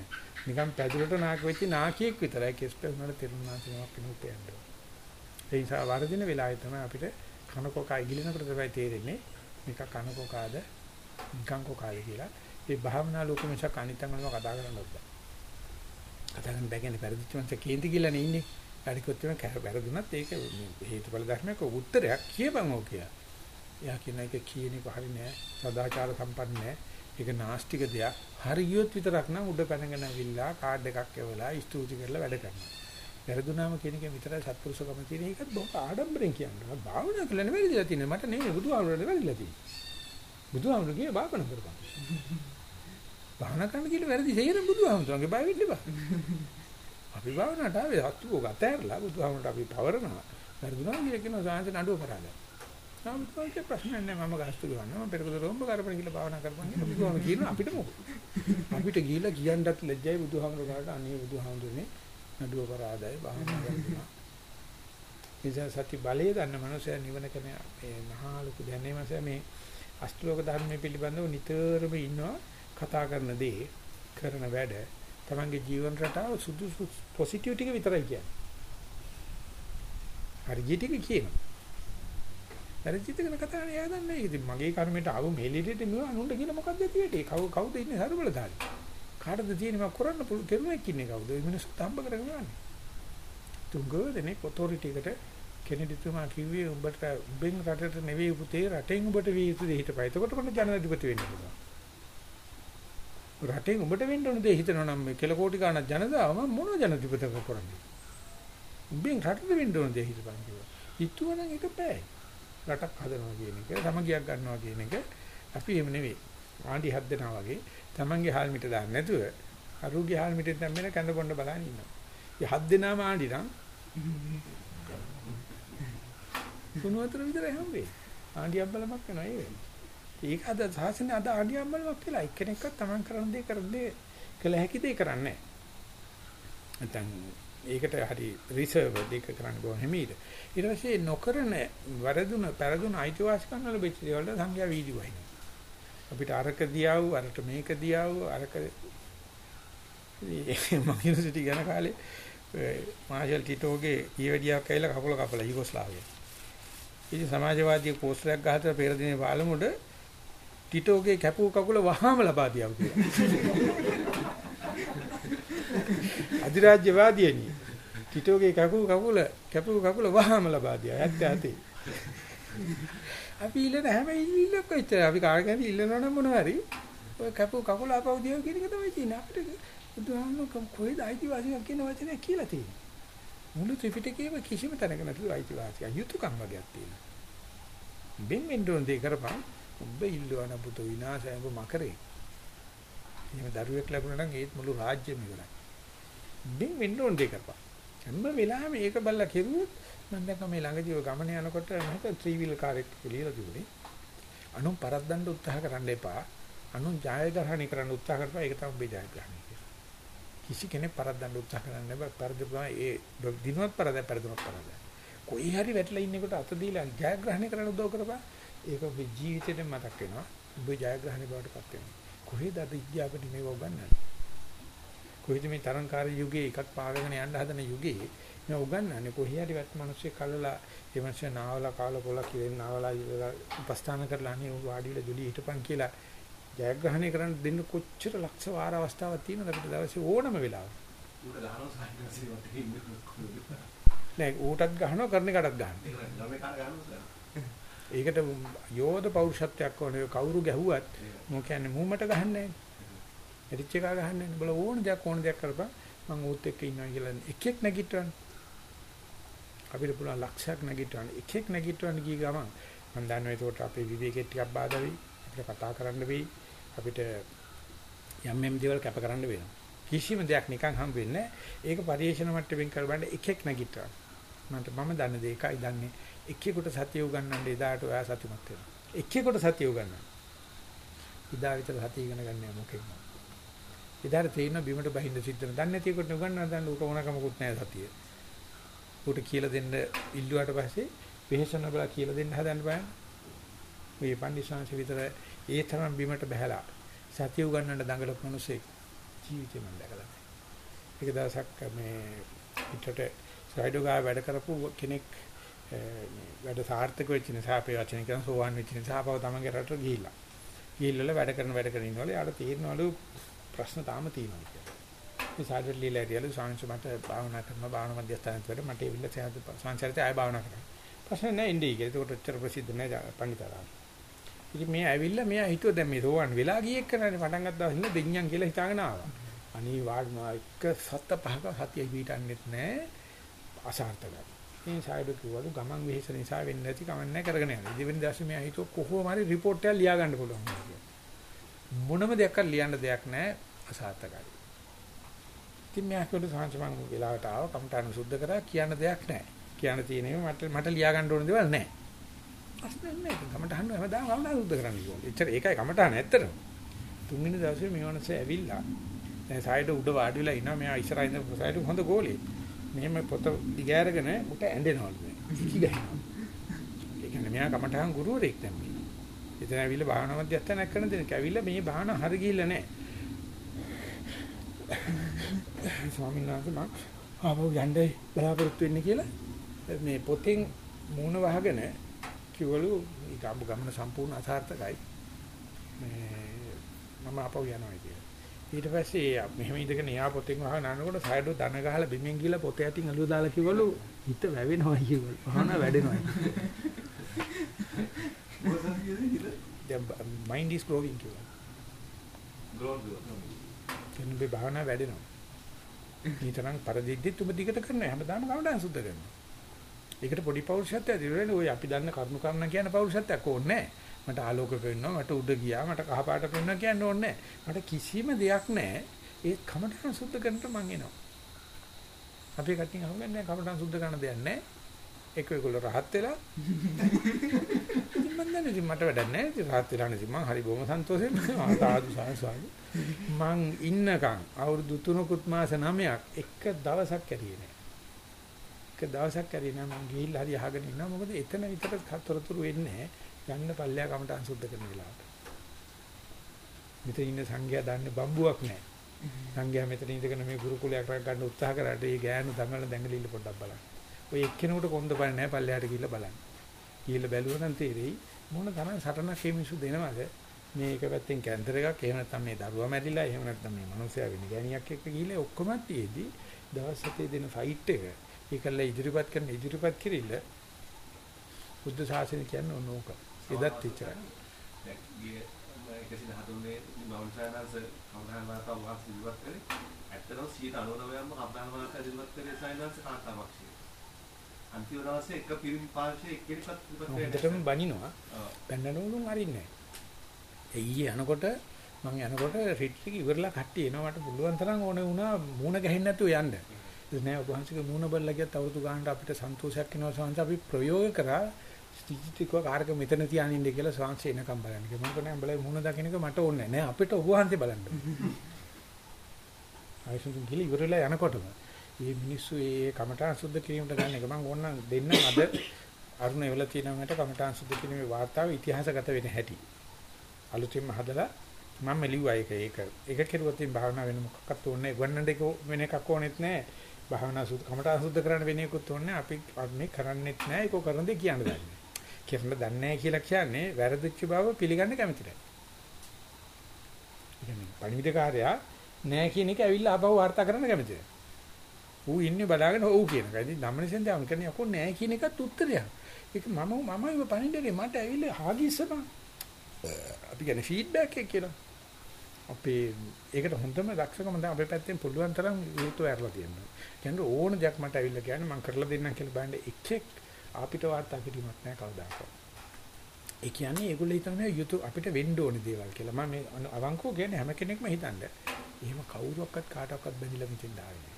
නිකන් පැදුරට නාක වෙච්චි නාකියෙක් විතරයි කෙස් පැහුනට තෙර නමක් වෙන උපයන්නේ. ඒ නිසා වර්ධින වෙලාවේ තමයි අපිට කනකොකා ඉගිලෙනකොට තමයි තේරෙන්නේ මේක කනකොකාද නිකන් කොකාද කියලා. ඒ භාවනා ලෝකෙ මිසක් අනිත්‍යම වල කතා කරන්නත් බෑ. කතා කරන්න බැගන්නේ පරිදිච්ච මනස කේන්ති කියලානේ ඉන්නේ. හරිකොත් වෙන වැරදුනත් ඒක හේතුඵල ධර්මයක උත්තරයක් කියපන් ඕක කියලා. එයා කියන එක කියන එක හරි නෑ. සදාචාර සම්පන්න නෑ. ඒක නාස්තික දෙයක්. හරියොත් විතරක් නම් උඩ පැනගෙන අවිල්ලා කාඩ් එකක් එවලා ස්තුති කරලා වැඩ කරනවා. වැරදුනාම කියන එක විතරයි සත්පුරුෂකම තියෙන එකත් බොහොම ආඩම්බරෙන් කියනවා. භාවනා කළා නෙවෙයි දිලා තියෙන්නේ. මට නෙවෙයි බුදුහාමුදුරනේ වැරදිලා තියෙන්නේ. බුදුහාමුදුරගේ භාවනා කරපන්. භාවනා කරන්න කියලා වැරදි සේරම බුදුහාමුදුරන්ගේ බය වෙන්න එපා. අපි භාවනාවට ආවේ අත්තුව ගතහැරලා බුදුහාමුදුරට අපි පවරනවා. වැරදුනා කියලා කියනවා සාන්ත නඩුව කරාද. සාමුද්‍රාගේ ප්‍රශ්න නැහැ මම ගාස්තු ගන්නවා. මම පෙරකද රොම්බ කරපන් කියලා භාවනා කරපන් කියලා බුදුහාමුදුර කියනවා අපිට මොකද? අපිට ගිහිල්ලා කියන්නත් ලැජ්ජයි බුදුහාමුදුරට අනේ බුදුහාමුදුරනේ නඩුව කරාදයි භාවනා කරනවා. නිසා සති බලයේ දන්න මනුස්සයා නිවන කරන මේ මහා ලොකු දැනීමස මේ අෂ්ටලෝක ධර්මයේ පිළිබඳව නිතරම ඉන්නවා කතා කරන දේ කරන වැඩ තමන්ගේ ජීවන රටාව සුදුසු පොසිටිව් ටික විතරයි කියන්නේ. හරි ටික කියනවා. වැරදිත් කරන කතා නෑ එයා දන්නේ. ඉතින් මගේ කර්මයට ආව මේ ලීඩේට මෙව අනුන්ට කියලා මොකක්ද තියෙන්නේ? කවුද කවුද ඉන්නේ හරබලදාරි? කාටද තියෙන්නේ මම කරන්න පුළුවන් කෙරුවෙක් ඉන්නේ කවුද? මේ මිනිස්සු තම්බ කරගෙන යන්නේ. තුංගෝදෙනේ ඔතොරිටි එකට කෙනෙකුතුමා කිව්වේ උඹට උඹෙන් රටට නෙවෙයි පුතේ රටෙන් උඹට විය යුතු දේ හිතපයි. එතකොට කොහොමද ජනාධිපති වෙන්න පුළුවන්? රටෙන් උඹට වෙන්න ඕන දේ හිතනවා නම් මේ කෙල කෝටි ගාණක් ජනතාව මම මොන ජනාධිපතික කරන්නේ? උඹෙන් රටට වෙන්න ඕන දේ හිතපන් කිව්වා. හිතුවනම් ඒක බෑ. රටක් හදනවා කියන එක, සමගියක් ගන්නවා කියන එක අපි එහෙම නෙවෙයි. ආණ්ඩි හත් දෙනා වගේ Tamange හාල් මිට දාන්න නැතුව අරුගේ හාල් මිටෙන් දැම්මෙන කැඳ බොන්න බලන් ඉන්නවා. ඒ හත් දෙනාම ආණ්ඩි නම් තුන හතර විතරයි හම්බෙන්නේ. ආණ්ඩි අම්බලමක් වෙනවා ඒ වෙන්නේ. ඒක අද සාසනේ අද ආණ්ඩි අම්බලමක් කියලා එක්කෙනෙක්වත් Taman කරන දේ කරන්නේ කළ හැකි දේ කරන්නේ නැහැ. ඒකට හරි රිසර්ව් දෙක කරන්න බෝ හැමීට. ඊට පස්සේ නොකරන වරදුන පෙරදුන අයිතිවාසිකම් වල වෙච්ච දේවල් සංඛ්‍යා වීඩියෝ වහිනවා. අපිට අරක දියාවු අරට මේක දියාවු අරක මම යුනිවර්සිටි යන කාලේ මාෂල් ටිටෝගේ ඊවැඩියක් ඇවිල්ලා කකුල කපලා යුගොස්ලාවියා. ඉතින් සමාජවාදී පෝස්ටරයක් ගහතර පෙර දිනේ බාලමුඩ ටිටෝගේ කැපූ කකුල වහාම ලබා දියව කියලා. අධිරාජ්‍යවාදීනි ටිටෝගේ කකුල කකුල කැපූ කකුල වහාම ලබා දියව 77. අපි ඉල්ලන හැම ඉල්ලක් කොච්චර අපි කාගෙන් ඉල්ලනවා නම් මොනවා හරි. ඔය කපු කකුල අපව දියව කියන එක තමයි තියෙන්නේ. අපිට බුදුහාමුදුරුවෝ කොහෙද අයිතිවාසිකම් කියන වචනේ කියලා තියෙන්නේ? මුළු ත්‍රිපිටකයේම කිසිම තැනක නැතුව අයිතිවාසිකම් යුතුයකම් වගේක් තියෙනවා. බෙන් වෙන්ඩෝන් දෙය කරපන්. ඔබ ඉල්ලවන පුතු විනාශය ඔබ මකරේ. එහෙම දරුවෙක් ලැබුණා නම් ඒත් මුළු රාජ්‍යෙම ඉවරයි. බෙන් වෙන්ඩෝන් දෙය කරපන්. හැම වෙලාවෙම ඒක බල්ලා කෙරුවොත් මම දැක්ක මේ ළඟදී ඔය ගමන යනකොට මම ත්‍රී වීල් කාර් එකක් කියලා තිබුණේ. අනුන් පරද්දන්න උත්සාහ කරන්න එපා. අනුන් ජයග්‍රහණය කරන්න උත්සාහ කරපුවා ඒක තමයි ඔබේ ජයග්‍රහණය කියලා. කිසි කෙනෙක් පරද්දන්න උත්සාහ කරන්න බෑ. පරද්දපුවා ඒ දිනුවත් පරද්ද පරදුනත් පරද්ද. කොයි හරි වැටලා ඉන්නකොට අත දීලා ජයග්‍රහණය කරන්න උදව් කරපන්. ඒක ඔබේ ජීවිතේට මතක් වෙනවා. ඔබේ ජයග්‍රහණය බවට පත් වෙනවා. කොහෙද අද ඉන්දියාවට මේව උගන්වන්නේ? කොහෙද මේ තරංකාරී යුගයේ එකක් පාගගෙන යන්න හදන යුගයේ මේ උගන්වන්නේ කොහේ හරි වත් මිනිස්සු කල්ලලා ඒ මිනිස්සු නාවලා කාලා පොලා කිරෙන් නාවලා ඉවලා උපස්ථාන කරලා අනේ වාඩිලා ජොලි හිටපන් කියලා ජයග්‍රහණය කරන්න දෙන්න කොච්චර ලක්ෂ වාර අවස්ථාවක් තියෙනවද අපිට දවසේ ඕනම වෙලාවක නෑ ඌටත් ගහනවා කරන එකටත් ගහනවා ඒකට යෝධ පෞරුෂත්වයක් ඕනේ. කවුරු ගැහුවත් මම කියන්නේ මූමට ගහන්නේ නැහැ. එරිච් එකා ගහන්නේ නැහැ. බල ඕන දෙයක් ඕන දෙයක් කරපන්. මම ඌත් එක්ක ඉන්නවා කියලා එකෙක් නැගිටවන්න. අපිට පුළුවන් ලක්ෂයක් නැගිටවන්න. එකෙක් නැගිටවන්න ගිය ගමන් මම දන්නවා ඒකට අපේ විවේකෙත් ටිකක් බාධා වෙයි. අපිට කතා කරන්න වෙයි. අපිට යම් යම් දේවල් කැප කරන්න වෙනවා. කිසිම දෙයක් නිකන් හම් වෙන්නේ ඒක පරිේශන මට්ටමින් කරබන්න එකෙක් නැගිටවන්න. මන්ට මම දන්න දේ එකයි දන්නේ එකෙකුට සතිය උගන්නන්න එදාට ඔයා සතුටුමත් වෙනවා. එකෙකුට සතිය උගන්නන්න. ඉදා විතර සතිය ඉගෙන ගන්න මොකෙන්ද? ඉදාට තේින්න බිමට බහින්න සිද්ධ වෙන. දන්නේ නැති එකට උගන්නන්න දැන් උක මොනකමකුත් නැහැ සතිය. උට කියලා දෙන්න ඉල්ලුවාට පස්සේ වෙහෙසන බලා කියලා දෙන්න හදන්න බෑ. මේ පන්දිසාංශ විතර ඒ තරම් බිමට බහැලා සතිය උගන්නන්න දඟලපු මිනිස්සෙක් ජීවිතේ මම දැකලා නැහැ. එක දවසක් මේ පිටට ස්ලයිඩෝ ගාව වැඩ කරපු කෙනෙක් වැඩ සාර්ථක වෙච්ච නිසා අපේ වචන කියන සෝවන් වෙච්ච නිසා අපව තමන්ගේ රටට ගිහිල්ලා. ගිහිල්ලා වැඩ කරන වැඩ කරන ඉන්නවලු යාට තීරණවලු ප්‍රශ්න තාම තියෙනවා කියලා. මේ සාඩර් ලීලා ඇරියලු සාංශ මට භාවනා කරන භාවනා මධ්‍යස්ථානයට වැඩ මට එවිල්ලා සෑහද සංචාරිතය ආය භාවනා කරා. ප්‍රශ්න නැහැ ඉන්නේ කියලා. ඒකට ඔච්චර ප්‍රසිද්ධ නැහැ පණිතරාම. ඉතින් මේ ඇවිල්ලා මෙයා හිතුව දැන් මේ සෝවන් වෙලා ගියේ එක්කනනේ පටන් ගත්තා හින්දා දෙඤ්ඤම් කියලා හිතාගෙන ආවා. අනී වාග්මා එක සත්ත පහක සතිය පිටන්නේත් නැහැ අසාර්ථකයි. මේ සායද කිව්වලු ගමන් වෙහෙස නිසා වෙන්නේ නැති කමන්නේ කරගෙන යනවා. දෙවෙනි දවසේ මෙයා හිතුව කොහොම හරි report එකක් ලියා ගන්න පුළුවන් කියලා. මොනම දෙයක් ලියන්න දෙයක් නැහැ අසාර්ථකයි. ඉතින් මෙයා කිව්වලු සාංශ මං වෙලාවට ආව කම්ටාන සුද්ධ කරා කියන්න දෙයක් නැහැ. කියන්න තියෙන්නේ මට මට ලියා ගන්න ඕන දේවල් නැහැ. අස්තෙන් නැහැ. කමටහන් හැමදාම කමටහන් සුද්ධ කරන්න ඕනේ. එච්චර ඒකයි කමටහන් ඇත්තටම. තුන්වෙනි දවසේ මේ වනසේ ඇවිල්ලා දැන් සායිඩ උඩ වාඩි වෙලා ඉනවා මෙයා ඉස්සරහින් ඉඳන් සායිඩ හොඳ ගෝලේ. මෙහෙම පොත දිගෑරගෙන උට ඇඬෙනවලු දැන්. ඉකි ගහනවා. ඒ කියන්නේ මෙයා කමටහන් ගුරුවරයෙක් දැන් මේ. එතන ඇවිල්ලා භාවනා මධ්‍යස්ථානයක් කරන දෙනෙක් ඇවිල්ලා මේ භාවනා හරි ගිහිල්ලා නැහැ. ස්වාමීන් වහන්සේ මම ආපහු යන්නේ බලාපොරොත්තු වෙන්නේ කියලා මේ පොතෙන් මූණ වහගෙන කිව්වලු ඊට ගමන සම්පූර්ණ අසාර්ථකයි. මේ මම ආපහු යනවා කියලා. ඊට පස්සේ මෙහෙම ඉඳගෙන එයා පොතෙන් වහගෙන යනකොට සයිඩෝ දන ගහලා බිමින් ගිහලා පොතේ යටින් අලුව දාලා කිව්වලු හිත වැවෙනවා කිව්වලු. වහන වැඩෙනවා. the mind is growing කිව්වා. ග්‍රෝන් කෙනෙකුගේ භාවනාව වැඩෙනවා. ඊතරම් පරදිද්දිත් ඔබ දිගට කරනවා. හැමදාම කවදාද සුද්ධ කරනවා. ඒකට පොඩි පෞරුෂත්වයක් දිරවෙන්නේ ඔය අපි දන්න කරුණු කරන කියන පෞරුෂත්වයක් ඕනේ නැහැ. මට ආලෝක පෙන්වනවා මට උඩ ගියා මට කහ පාට පෙන්වනවා කියන්න ඕනේ මට කිසිම දෙයක් නැහැ ඒ කමඨං සුද්ධ කරන්නට මං එනවා අපි කටින් අහුගන්නේ කමඨං සුද්ධ කරන දෙයක් නැහැ ඒක ඒගොල්ලෝ රහත් වෙලා ඉතින් මන් දන්නේ ඉතින් මට වැඩක් නැහැ ඉතින් රහත් වෙලා නැති මං හරි බොහොම සන්තෝෂෙන් ආසාදු සාසාදු මං ඉන්නකම් අවුරුදු 3කුත් මාස 9ක් එක දවසක් කැරියේ නැහැ එක දවසක් කැරියේ නැහැ මං ගිහිල්ලා හරි අහගෙන ඉන්නවා මොකද එතන විතර තොරතුරු වෙන්නේ නැහැ යන්න පල්ලෙයා කමටහන් සුද්ධ කරන වෙලාවට. මෙතන ඉන්න සංඝයා දන්නේ බම්බුවක් නැහැ. සංඝයා මෙතන ඉඳගෙන මේ ගුරුකුලයක් රැක ගන්න උත්සාහ කරාට ඒ ගෑනු දඟල දැඟලිල්ල පොඩ්ඩක් බලන්න. ඔය එක්කෙනෙකුට කොන්ද බල නැහැ පල්ලෙයාට ගිහිල්ලා බලන්න. ගිහිල්ලා බැලුවා නම් තේරෙයි මොන තරම් සටනක් මේ මිනිස්සු දෙනවද? මේ එක පැත්තෙන් කැන්සර් එකක් එහෙම නැත්නම් මේ දරුවා මැරිලා එහෙම නැත්නම් මේ මනුස්සයා වෙන ගෑණියක් එක්ක ගිහිල්ලා ඔක්කොම තියේදී දවස් හතේ දෙන ෆයිට් එක ඒකල්ල ඉදිරිපත් කරන ඉදිරිපත් කිරිල්ල බුද්ධ ශාසනය කියන්නේ ඕනෝක. එදත් ඉච්චරයි. දැන් ගිය 113 මවුන්ට් ෆයිනන්ස් කම්පැනි වාර්තා වාස් ඉවත් කරේ ඇත්තටම 99%ක්ම කම්පැනි වාර්තා ඉවත් කරේ ෆයිනන්ස් කාන්තාවක්ෂය. අන්තිම දවසේ එක පිරිමි පාර්ශ්වයේ එක්කෙනෙක්වත් හොඳටම බනිනවා. ඔව්. බැන්නනෝලුන් අරින්නේ නැහැ. ඊයේ යනකොට මම යනකොට රිට්‍රික් ඉවරලා කට්ටිය එනවා මට පුළුවන් තරම් ඕනේ වුණා මූණ ගැහෙන්නේ නැතුව යන්න. නෑ ඔබ වහන්සේගේ මූණ බලලා ගියත් අවුරුදු ගානට අපිට සන්තෝෂයක් වෙනවා සංස අපි ප්‍රයෝග කරා ස්ටිජිටික කාර්ක මෙතන තියාගෙන ඉන්න කියලා ස්වාංශ එනකම් බලන්න. මම කියන්නේ උඹලා මුණ දකින්න එක මට ඕනේ නෑ. අපිට ඔබ වහන්සේ බලන්න. ආයසුන් ගිල ඉවරලා යනකොටම මේ මිනිස්සු මේ කමඨාන් සුද්ධ කිරීමට ගන්න එක මම ඕනනම් දෙන්නම්. අද අරුණ එවලා තියෙනවා මට කමඨාන් සුද්ධ කිරීමේ වාර්තාව ඉතිහාසගත වෙන හැටි. අලුතින්ම හදලා මම ලිව්වා ඒක. ඒක ඒක කෙරුවොත් ඉතින් භාවනා වෙන මොකක්වත් ඕනේ ගන්නඩ එක වෙන එකක් ඕනෙත් නෑ භාවනා සුද්ධ කමඨාන් සුද්ධ කරන්න වෙන එකකුත් ඕනේ අපි මේ කරන්නෙත් නෑ ඒක කරන දේ කියන්න දන්නේ කරන්න දන්නේ නැහැ කියලා කියන්නේ වැරදිච්ච බව පිළිගන්න කැමති නැහැ. ඒ කියන්නේ පණිවිඩකාරයා නැහැ කියන එක ඇවිල්ලා ආපහු වාර්තා කරන්න කැමති නැහැ. ඌ ඉන්නේ බලාගෙන ඔව් කියන එක. ඉතින් ධම්මනිසෙන් දැන් කරන්නේ අකෝ නැහැ කියන එකත් උත්තරයක්. ඒක මම මමයි පණිඩේ මට ඇවිල්ලා හාගිස්සපන්. අපි කියන්නේ ෆීඩ්බැක් එක කියලා. අපේ ඒකට හොඳම දක්ෂකම තමයි අපේ පැත්තෙන් පුළුවන් තරම් විරුද්ධව ඇරලා තියෙනවා. කියන්නේ ඕන දෙයක් මට ඇවිල්ලා කියන්නේ මම කරලා දෙන්නම් කියලා බලන්න එකෙක් අපිට වාර්තා කිරීමක් නැහැ කවදාකවත්. ඒ කියන්නේ ඒගොල්ලෝ හිතන්නේ යුතු අපිට වෙන්න ඕනේ දේවල් කියලා. මම මේ අවංකව කියන්නේ හැම කෙනෙක්ම හිතන්නේ. එහෙම කවුරුවක්වත් කාටවත් බැඳිලා මෙතෙන් ආවේ නැහැ.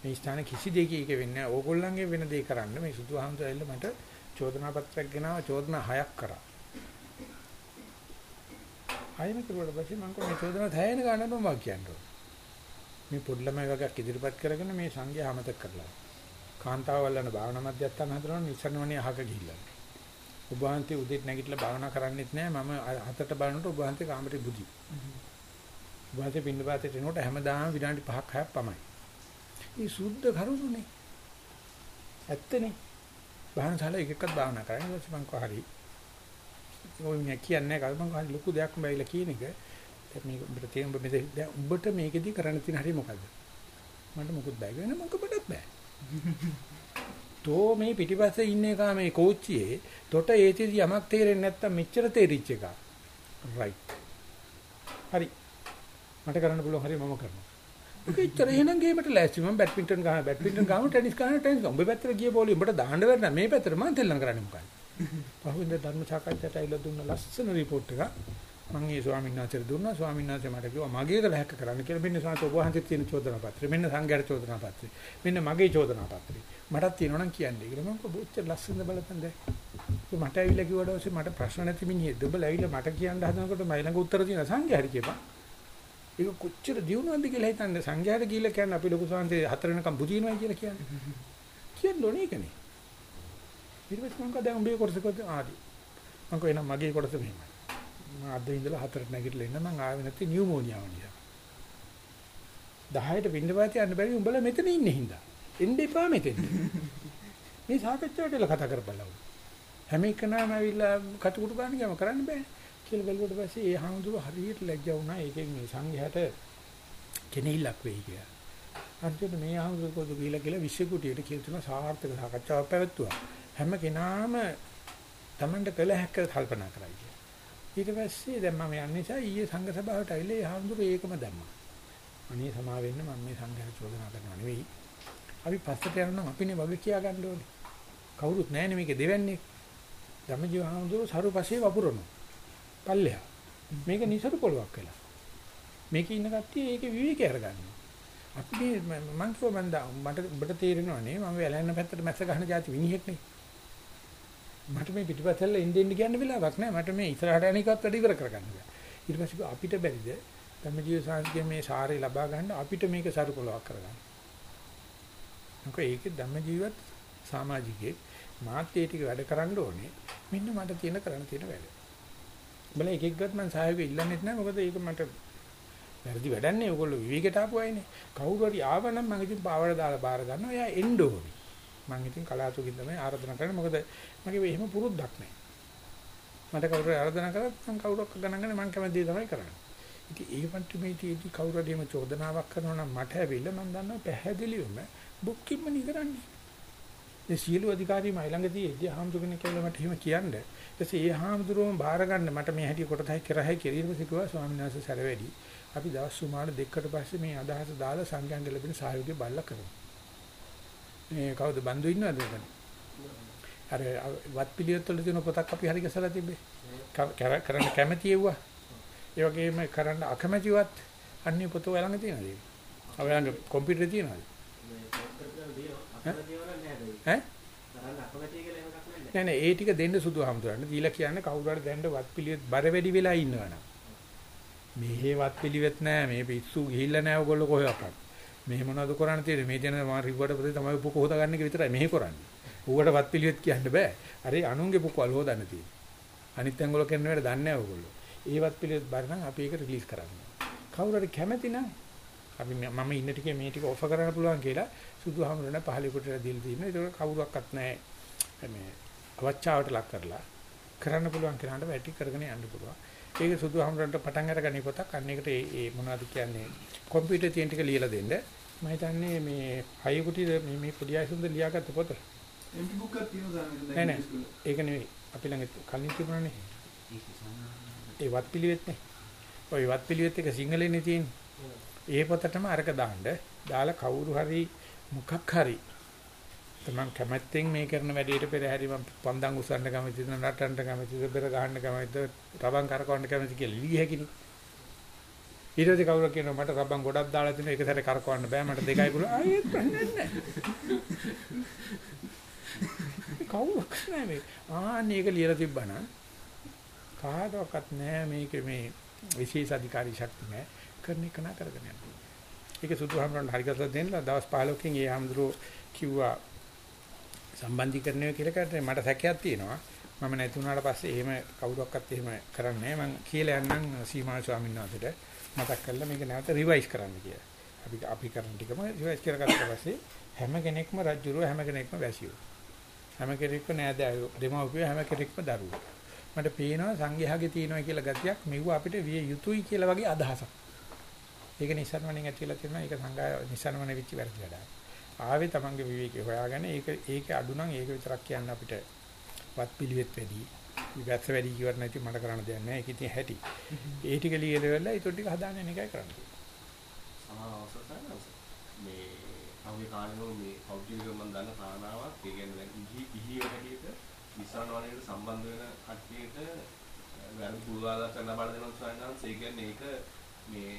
මේ ස්ථාන කිසි දෙයක එක වෙන්නේ නැහැ. ඕගොල්ලන්ගේ වෙන දේ කරන්න මේ සුදුහාමුදුරල්ල මට චෝදනා පත්‍රයක් ගෙනාවා චෝදනා හයක් කරා. හයම කරුවට පස්සේ මම කොහොමද චෝදනා තැයෙන ගන්න මම කියන්නේ. මේ පොඩි ළමයි වගේක් ඉදිරිපත් කරගෙන මේ සංඝයා අමතක කරලා. කාන්තාව වල්ලන භාවනා මධ්‍යස්ථාන හදනවා නිසරණවණේ අහක ගිහිල්ලා. ඔබ වහන්සේ උදේට නැගිටලා භාවනා කරන්නෙත් නෑ මම හතට බලනකොට ඔබ වහන්සේ කාමරේ බුදි. ඔබ වහන්සේ පින්න පාතේ එනකොට හැමදාම විනාඩි 5ක් 6ක් පමයි. මේ සුද්ධ කරුණුනේ. ඇත්තනේ. භාවනාශාලා එක එකක් භාවනා කරන්නේ ඊට පස්සේ මං කව හරි. ඔය මිනිහා කියන්නේ කල් මං හරි ලොකු දෙයක් බැයිලා කියන එක. මේක උඹට තේරුම් ඔබ මෙතන දැන් උඹට මේකෙදි කරන්න තියෙන හරිය මොකද්ද? මට මොකුත් බෑ වෙන මොකකටත් බෑ. තෝ මේ පිටිපස්සේ ඉන්න එක මේ කෝච්චියේ තොට ඒතිදි යමක් තේරෙන්නේ නැත්තම් මෙච්චර තේරිච්ච එක. රයිට්. හරි. මට කරන්න පුළුවන් හරිය මම කරනවා. ඒක ඉතර එහෙනම් ගේමට ලෑස්ති මම බැඩ්මින්ටන් ගහන බැඩ්මින්ටන් ගාමු ටෙනිස් ගහන ටෙනිස් ගාමු. උඹ පැත්තට ගිය බෝලේ උඹට දාන්න බැරි මේ පැත්තට මම තෙල්ලම් කරන්නේ මොකක්ද? පහුවෙන්ද ධර්ම සාකච්ඡාට ඇවිල්ලා දුන්න ලස්සන report එක මම ඒ ස්වාමීන් වහන්සේට දුන්නා. ස්වාමීන් වහන්සේ මට කිව්වා මගේ කළ හැක්ක කරන්න කියලා. මෙන්න සාත ඔබ වහන්සේ තියෙන චෝදනා පත්‍රය. මෙන්න සංඝයාට චෝදනා පත්‍රය. මෙන්න මගේ චෝදනා පත්‍රය. මටත් තියෙනවා නම් කියන්නේ කියලා. මම කොහොමද ලස්සනද බලපන් දැන්? මට ඇවිල්ලා කිව්ව දවසේ මට ප්‍රශ්න නැති මිනිහෙක් දුබල ඇවිල්ලා මට කියන්න හදනකොට මයි ළඟ උත්තර තියෙන සංඝයාට කියපන්. ඒක කොච්චර දියුණුවක්ද කියලා හිතන්නේ? සංඝයාට කියලා කියන්නේ අපි ලොකු සංඝේ හතර වෙනකම් බුදිනවා කියලා කියන්නේ. කියන්න ඕනේ ඒකනේ. ඊට පස්සේ මම කවදා උඹේ කොටස කොහොමද? ආදි. මම කියනවා මගේ කොටස මෙහෙමයි. මම අද ඉඳලා හතරට නැගිටලා ඉන්න මං ආවේ නැති නියුමෝනියාව නිසා. 10ට පින්නපාත යන්න බැරි උඹලා මෙතන ඉන්නේ හින්දා. එන්න එපා මෙතෙන්. මේ සාකච්ඡාවට එලා කතා කරපළා හැම එකනම ඇවිල්ලා කටුකුටු ගන්න ගම කරන්න බෑ කියලා බැලුවට පස්සේ ඒ හාමුදුරුවෝ හරියට ලැජ්ජා වුණා ඒකෙන් මේ සංඝයාට කෙනෙහිලක් වෙයි කියලා අන්තිමට මේ හාමුදුරුවෝ ගිහිලා කියලා විශ්වකුටියට කියලා තුන සාර්ථක සාකච්ඡාවක් පැවැත්තුවා හැම කෙනාම Tamanට කළ හැක්ක කල්පනා කරයි ඊට පස්සේ දැන් මම යන්නේ නිසා ඊයේ සංඝ සභාවට ඇවිල්ලා ඒ හාමුදුරුවෝ ඒකම දැම්මා. අනේ සමා වෙන්න මම මේ සංඝයා චෝදනා කරනවා නෙවෙයි. අපි පස්සට යනවා අපිනේ වගේ කියා ගන්න ඕනේ. කවුරුත් නැහැ නේ මේකේ දෙවන්නේ. ධම්මජීව හාමුදුරුවෝ සරුපසේ වපුරනවා. පල්ලෙහා. මේක නිසරු පොලවක් වෙලා. මේකේ ඉන්න කට්ටිය ඒකේ විවේකය අරගන්නවා. අපි මේ මං කිව්වා මන්ද මට ඔබට තේරෙනව නේ මම වැලැන්න පැත්තට මැස්ස ගන්න જાති විනිහෙක් නේ. මට මේ පිටිපස්සෙල්ල ඉන්න ඉන්න කියන්න වෙලාවක් නැහැ. මට මේ ඉස්සරහට යන එකත් වැඩි ඉවර කරගන්න බෑ. ඊට පස්සේ අපිට බැරිද ධම්මජීව සාංශයේ මේ සාරේ ලබා ගන්න අපිට මේක සරුපලවක් කරගන්න. මොකද ඒකේ ධම්මජීවත් සමාජිකේ මාත් ඒ ටික වැඩ කරන්න ඕනේ. මෙන්න මට තියෙන කරන්න තියෙන වැඩ. බල එක එකවත් මම සහයෝගය ඉල්ලන්නෙත් නැහැ. මොකද ඒක මට වැරදි වැඩක් නේ. ඔයගොල්ලෝ විවේකයට ආපු අයනේ. කවුරු හරි ආවනම් මම ඉතින් පාවඩ දාලා බාර ගන්නවා. එයා එන්න ඕනේ. මම ඉතින් කලාතුරකින් තමයි ආරාධනා කරන්නේ. මොකද මගේ එහෙම පුරුද්දක් නැහැ. මට කවුරු ආරාධනා කරත් මම කවුරක් ගණන් ගන්නේ මම කැමති දේ තමයි කරන්නේ. ඉතින් ඒ වන්ට මේටි කවුරු හරි මේ චෝදනාවක් කරනවා නම් මට ඇවිල්ලා මම දන්නවා පැහැදිලිවම බුක්කින්ම නිකරන්නේ. ඒ සියලු අධිකාරී මයි ළඟ තියෙද්දී හාමුදුරනේ කියලා මට එහෙම කියන්නේ. ඊටසේ ඒ හාමුදුරුවම බාර ගන්න මට මේ හැටි කොටසයි කරහයි කියලා සිටුවා ස්වාමීන් වහන්සේ සැර වැඩි. අපි දවස් සුමාන දෙකකට පස්සේ මේ අදහස දාලා සංඝයන්ට ලැබෙන සහයෝගය බල්ලා කරමු. මේ කවුද බන්දු ඉන්නවද එතන? අර වත් පිළිවෙත් වල තියෙන පොතක් අපි හරි ගසලා තිබ්බේ. කරන්න කැමැති ඒවා. ඒ වගේම කරන්න අකමැතිවත් අන්නේ පොත ඔය ළඟ තියෙනවද? ඔය ළඟ කම්පියුටරේ තියෙනවද? ඈ? නෑ නෑ ඒ ටික දෙන්න සුදු හමුදුරන්න. දීලා කියන්නේ කවුරු හරි දැන්න වත් පිළිවෙත් බර වැඩි වෙලා ඉන්නවනම්. මෙහෙ වත් පිළිවෙත් නෑ මේ පිස්සු ගිහිල්ලා නෑ ඔයගොල්ලෝ කොහෙවත්. මෙහෙ මොනවද කරන්න තියෙන්නේ? මේ දෙන මම රිව්වට පස්සේ තමයි උපක හොදා ගන්න එක විතරයි මෙහෙ කරන්නේ. ඌකට වත් පිළිවෙත් කියන්න බෑ. අර අනුන්ගේ පුකවල හොදන්න තියෙන්නේ. අනිත් ඇඟවල කරන වැඩ දන්නේ නැහැ ඔයගොල්ලෝ. ඒ වත් පිළිවෙත් බර නම් අපි ඒක රිලීස් කරන්න. කවුරු හරි කැමති නම් අපි මම ඉන්න ටිකේ මේ ටික ඔෆර් කරන්න පුළුවන් කියලා සුදුහාමුදුරනේ පහලි කොට දීලා තියෙනවා. ඒක කවුරුවක්වත් නැහැ. මේ අවචාවට ලක් කරලා කරන්න පුළුවන් කෙනාට වැටි කරගෙන යන්න පුළුවන්. ඒක සුදුහාමුදුරන්ට පටන් අරගනි පොතක් අන්න එකට ඒ මොනවද කියන්නේ කම්පියුටර් තියෙන ටික ලියලා දෙන්න. මම හිතන්නේ මේ හය කුටි මේ මේ පොඩි අයසුන්ද ලියාගත්ත පොත. එම්ටි බුක් එකක් තියෙනවා සාමාන්‍යයෙන් නෑ දැන් නෑ. ඉස්කෝලේ. ඒක නෙවෙයි. අපි ළඟ කලින් තිබුණානේ. ඒ වත් පිළිවෙත් නේ. ඔය වත් පිළිවෙත් එක සිංහලෙන්නේ තියෙන්නේ. ඒ පොතටම අරක දාන්න දාලා කවුරු හරි මොකක් හරි තමන් කැමැත්තෙන් මේ කරන වැඩේට පෙර හැරි මම පන්දන් උස්සන්න කැමතිද නටන්න කැමතිද පෙර ගහන්න කැමතිද රබන් කරකවන්න කැමති කියලා ඉලි හැකිනේ. ඊට පස්සේ කවුරු කියනවා මට රබන් ගොඩක් දාලා තිනවා ඒක සැරේ කරකවන්න බෑ මට දෙකයි පුළුවන් ආයෙත් ප්‍රශ්නයක් නැහැ. කවුරුක් නෑ මේ ආන්න ඒක ලියලා තිබ්බනම් කාටවත් නෑ මේක මේ විශේෂ අධිකාරී ශක්තිය නෑ කරන එක නා කරගෙන යන්න. ඒක සුදුහමරන් හරි කරලා දෙන්න දවස් 15කින් ඒ හැමදෙරෝ කිව්වා සම්බන්ධීකරණය කියලා කරේ මට සැකයක් තියෙනවා. මම නැති වුණාට පස්සේ එහෙම කවුරක්වත් එහෙම කරන්නේ නැහැ. මම කියලා යන්නම් සීමා ස්වාමීන් වහන්සේට මතක් කරලා මේක නැවත රිවයිස් කරන්න කියලා. අපි අපි කරන ටිකම රිවයිස් කරගත්තා පස්සේ හැම කෙනෙක්ම රජුරුව හැම කෙනෙක්ම වැසියෝ. හැම කෙනෙක්ම නෑදෑයෝ දෙමව්පියෝ හැම කෙනෙක්ම දරුවෝ. මට පේනවා සංඝයාගේ තියෙනවා කියලා ගතියක් මෙව අපිට විය යුතුයි කියලා වගේ අදහසක්. ඒක නිසන්වණෙන් ඇතිලා තියෙනවා ඒක සංඝයා නිසන්වණ වෙච්ච වැරදි වැඩක්. ආවේ Tamange විවේකේ හොයාගෙන ඒක ඒක අඩු නම් ඒක විතරක් කියන්න අපිට වත් පිළිවෙත් වැඩි. විවැත්ස වැඩි කිවර නැති මට කරන්න දෙයක් නැහැ. ඒක ඉතින් හැටි. ඒ ටික ලියලා ඒක ටික හදාගෙන යන එකයි කරන්නේ. සමහර අවසර තමයි මේ කවුගේ කාලේ මේ පෞද්ගලිකව මම දන්න කාරණාවක් ඒ කියන්නේ දැන් ඉහි ඉහිව හැටියට විසාන වලට සම්බන්ධ වෙන කට්ටියට වැරදි පුරාදාසන ලබා දෙනවා සයන්ස් ඒ කියන්නේ ඒක මේ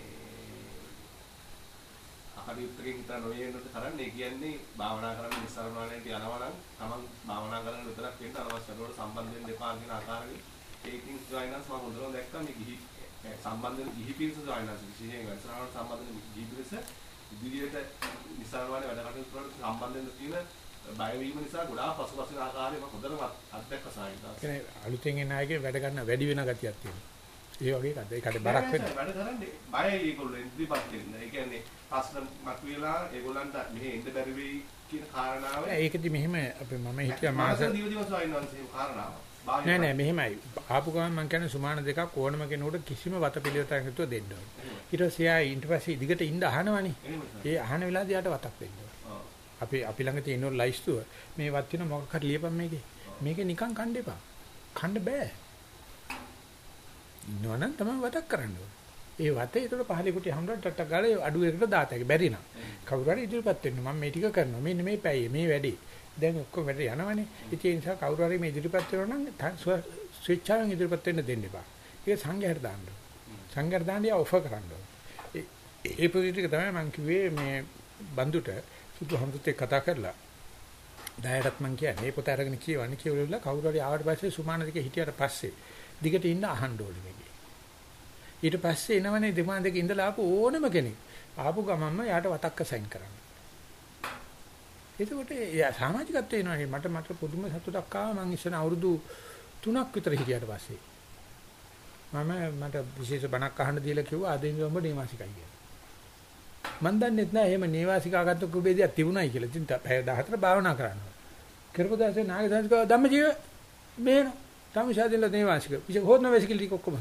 අකටයුත්තකින් විතර නොයෙන්නට කරන්නේ ඒ කියන්නේ භාවනා කරන්න විසාන වලට යනවා නම් තමන් භාවනා කරන විතරක් වෙන්න අනවශ්‍ය වලට සම්බන්ධ වෙන්න එපා කියන ආකාරයෙන් ඒකින් සයන්ස් මම හොඳට දැක්කා මේ ගිහි සම්බන්ධ වෙන ගිහි පිරිස සයන්ස් විශේෂයෙන් වැඩසටහනට සම්බන්ධ වෙන ගිහි පිරිස ඉදිරියට නිසාරවානේ වැඩ කටයුතු වලට සම්බන්ධ වෙන්න තියෙන බය වීම නිසා ගොඩාක් පසුපස වෙන ආකාරය මම හොඳටම අත්දැක්ක සාහිත්‍ය. කියන්නේ අලුතෙන් එන අයගේ වැඩ ගන්න වැඩි වෙන ගතියක් තියෙනවා. ඒ වගේ එකක්. ඒකට බරක් වෙන්න. වැඩ කරන්නේ බයයි ඒගොල්ලෝ ඉදිරිපත් වෙන්න. ඒ කියන්නේ ප්‍රශ්න මතුවලා ඒගොල්ලන්ට මෙහෙ එන්න බැරි වෙයි කියන කාරණාව ඒකෙදි මෙහෙම අපි මම හිතුවා මාස. නෑ නෑ මෙහෙමයි. ආපු ගමන් මම කියන්නේ සුමාන දෙකක් ඕනම කෙනෙකුට කිසිම වත පිළිවෙතක් නැතුව දෙන්න ඕනේ. ඊට පස්සේ ආ ඊට පස්සේ දිගට ඉඳ අහනවනේ. ඒ අහන වෙලාවදී යාට වතක් දෙන්න. අපි අපි ළඟ තියෙන ලයිස්තුව මේ වත් වෙන මොකක් හරි ලියපන් මේකේ. මේකේ නිකන් කන්න එපා. කන්න බෑ. ඉන්නවනම් තමයි වතක් කරන්න ඕනේ. ඒ වතේ ඒතර පහලේ කුටි හැමදාම ටට්ටක් ගාලා අඩු එකකට දාත හැකි බැරි නම්. කවුරු හරි ඉදිරියපත් වෙන්න මම මේ ටික කරනවා. මෙන්න මේ පැයේ මේ වැඩේ. දැන් ඔක්කොම වැඩ යනවනේ. ඉතින් ඒ නිසා කවුරු හරි මේ ඉදිරියපත් වෙනවා නම් ස්විච්චාවෙන් ඉදිරියපත් වෙන්න දෙන්න එපා. ඒක සංඝයාට දාන්න ඕනේ. සංඝයාට දාන්න යා ඔෆර් කරන්න ඕනේ. ඒ පොඩි තමයි මම කිව්වේ මේ බන්දුට සුදු හම්දුත් එක්ක කතා කරලා ඩයටත් මම කියන්නේ මේ පොත අරගෙන කියවන්නේ කියවලා කවුරු හරි ආවට පස්සේ සුමාන දෙක හිටියට පස්සේ දිගට ඉන්න අහන්න ඕනේ මේකේ. ඊට පස්සේ එනවනේ දෙමාන දෙක ඉඳලා ආපු ඕනම කෙනෙක් ආපු ගමන්ම යාට වතක්ක සයින් කරන්න. එතකොට එයා සමාජිකත්වය එනවා මට මට පුදුම සතුටක් ආවා මං ඉස්සන අවුරුදු 3ක් විතර හිටියට පස්සේ. මම මට විශේෂ බණක් අහන්න දීලා කිව්වා අද ඉඳන් ඔබ නේවාසිකයි කියලා. මන් දන්නෙත් නෑ එහෙම නේවාසිකාගත්තු කුබේදියක් තිබුණයි කියලා. ඉතින් පැය 14 භාවනා කරනවා. කරපු දවසේ නාගදාසික ධම්මජීව මේන තමුෂාදිල්ල නේවාසික. විශේෂ හොත්න වෙසිකල් ටික ඔක්කොම.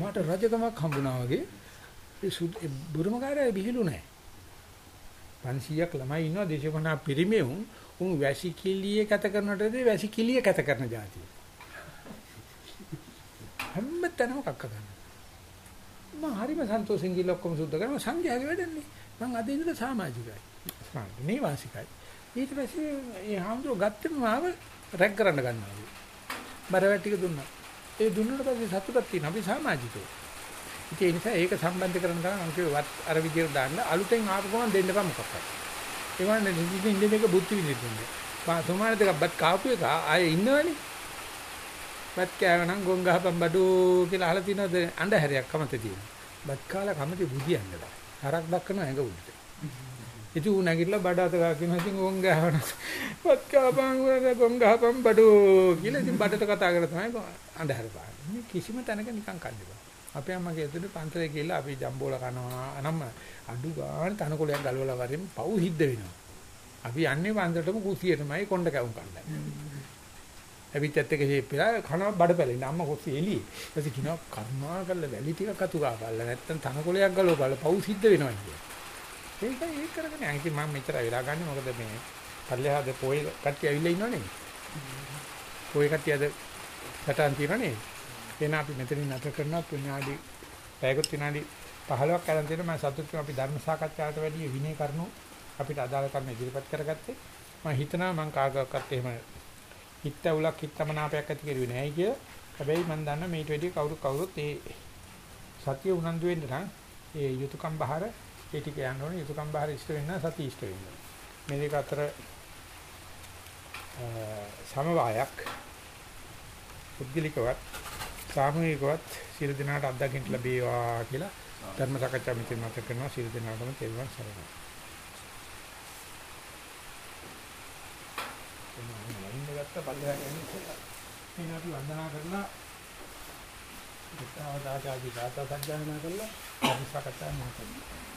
මට රජකමක් හම්බුණා වගේ ඒ බුරුමකාරය බිහිලු නෑ. 500ක් ළමයි ඉන්නවා දේශපනා පිරිමෙවුන් උන් වැසිකිළිය කැත කරනටදී වැසිකිළිය කැත කරන જાතිය. හැමතැනම කක්ක ගන්නවා. මම හරිම සන්තෝෂෙන් ගිහලා ඔක්කොම සුද්ධ කරනවා සංඝයාගේ වැඩන්නේ. මම අද ඉඳලා සමාජිකයි. සාමාන්‍ය වාසිකයි. ඊට පස්සේ ඒ හාමුදුරුවෝ ගත්තම මාව රැක් කරන්න ගන්නවා. බරවැට් ටික දුන්නා. ඒ දුන්නාට පස්සේ සතුටක් තියෙනවා. අපි සමාජිකයෝ. ඉතින් ඒ නිසා ඒක සම්බන්ධ කරන ගමන් මම කිව්වා අර විදියට දාන්න අලුතෙන් ආපු ගමන් දෙන්න බෑ මොකක්ද. ඒ වගේ නිදි ඉන්න දෙක බුද්ධි විදිහට. පා සෝමාන දෙකක් බත් කාපු එක ආයේ ඉන්නවනේ. බත් කෑවනම් ගොන් ගහපන් බඩු කියලා අහලා තිනවද අඬහැරයක් කමතේ තියෙන. බත් කාලා කමතේ බුදියන්න බෑ. හරක් දක්කන ඇඟ උඩට. ඉතින් ඌ නැගිටලා බඩ අත ගා කියනවා ඉතින් ගොන් ගහවන. බත් කාපන් ගොන් ගහපන් බඩු කියලා ඉතින් බඩට කතා කරලා තමයි අඬහැර පාන්නේ. කිසිම තැනක නිකන් කන්නේ බෑ. අපේ අම්මගේ ඇතුලේ පන්සලේ ගිහලා අපි ජම්බෝල කනවා අනම්ම අඩු ගාන තනකොලයක් ගලවලා වරෙන් පව් හිද්ද වෙනවා. අපි යන්නේ පන්සලටම කුසියටමයි කොණ්ඩ කැවුම් කන්නයි. ඇවිත් ඇත්ත එක හේප්පලා කනවා බඩ පැලෙන්න අම්මා කොස්සි එළියේ. ඊට කියනවා කරුණා කරලා වැලි ටිකක් අතු ගාපල්ලා නැත්තම් තනකොලයක් ගලවපල්ලා පව් සිද්ධ වෙනවා කියලා. ඒක ඒක කරගෙන යන් ඉතින් මම මෙච්චර වෙලා ගන්න මොකද මේ පල්ලෙහාද පොයේ කට්ටිය ඇවිල්ලා ඉන්නවනේ. පොයේ කට්ටිය අද සටහන් තියෙනවනේ. එන අපි මෙතනින් නැතර කරනවා විනාඩි පැයකට විනාඩි 15ක් අරන් තියෙනවා මම සතුටු වෙනවා අපි ධර්ම සාකච්ඡාවට වැඩි විනය කරුණු අපිට අදාළ කරුණු ඉදිරිපත් කරගත්තේ. මම හිතනවා මම කාගවත් එහෙම හිත උලක් හිතමනාපයක් ඇති කරුවේ නැහැ කිය. හැබැයි මම දන්නා මේට වැඩි කවුරු කවුරුත් ඒ සතිය උනන්දු වෙන්න නම් ඒ යුතුයකම් බහර ඒ ටික යන්න ඕනේ යුතුයකම් බහර ඉෂ්ට වෙන්න සතිය ඉෂ්ට වෙන්න. මේ දෙක අතර සමவாயක් පුද්ගලිකවත් සාමූහිකවත් සියලු දෙනාට අත්දකින්න ලැබේවා කියලා ධර්ම සාකච්ඡා මෙතන මත කරනවා සියලු දෙනාටම තෙරුවන් සරණයි. එනවා ගත්ත පල්ලෙහාට යන්නේ ඉස්සෙල්ලා. එන අපි වන්දනා කරලා ඉස්සාවදාචාදී ගාථා සජ්ජායනා කරලා ධර්ම සාකච්ඡා කරනවා.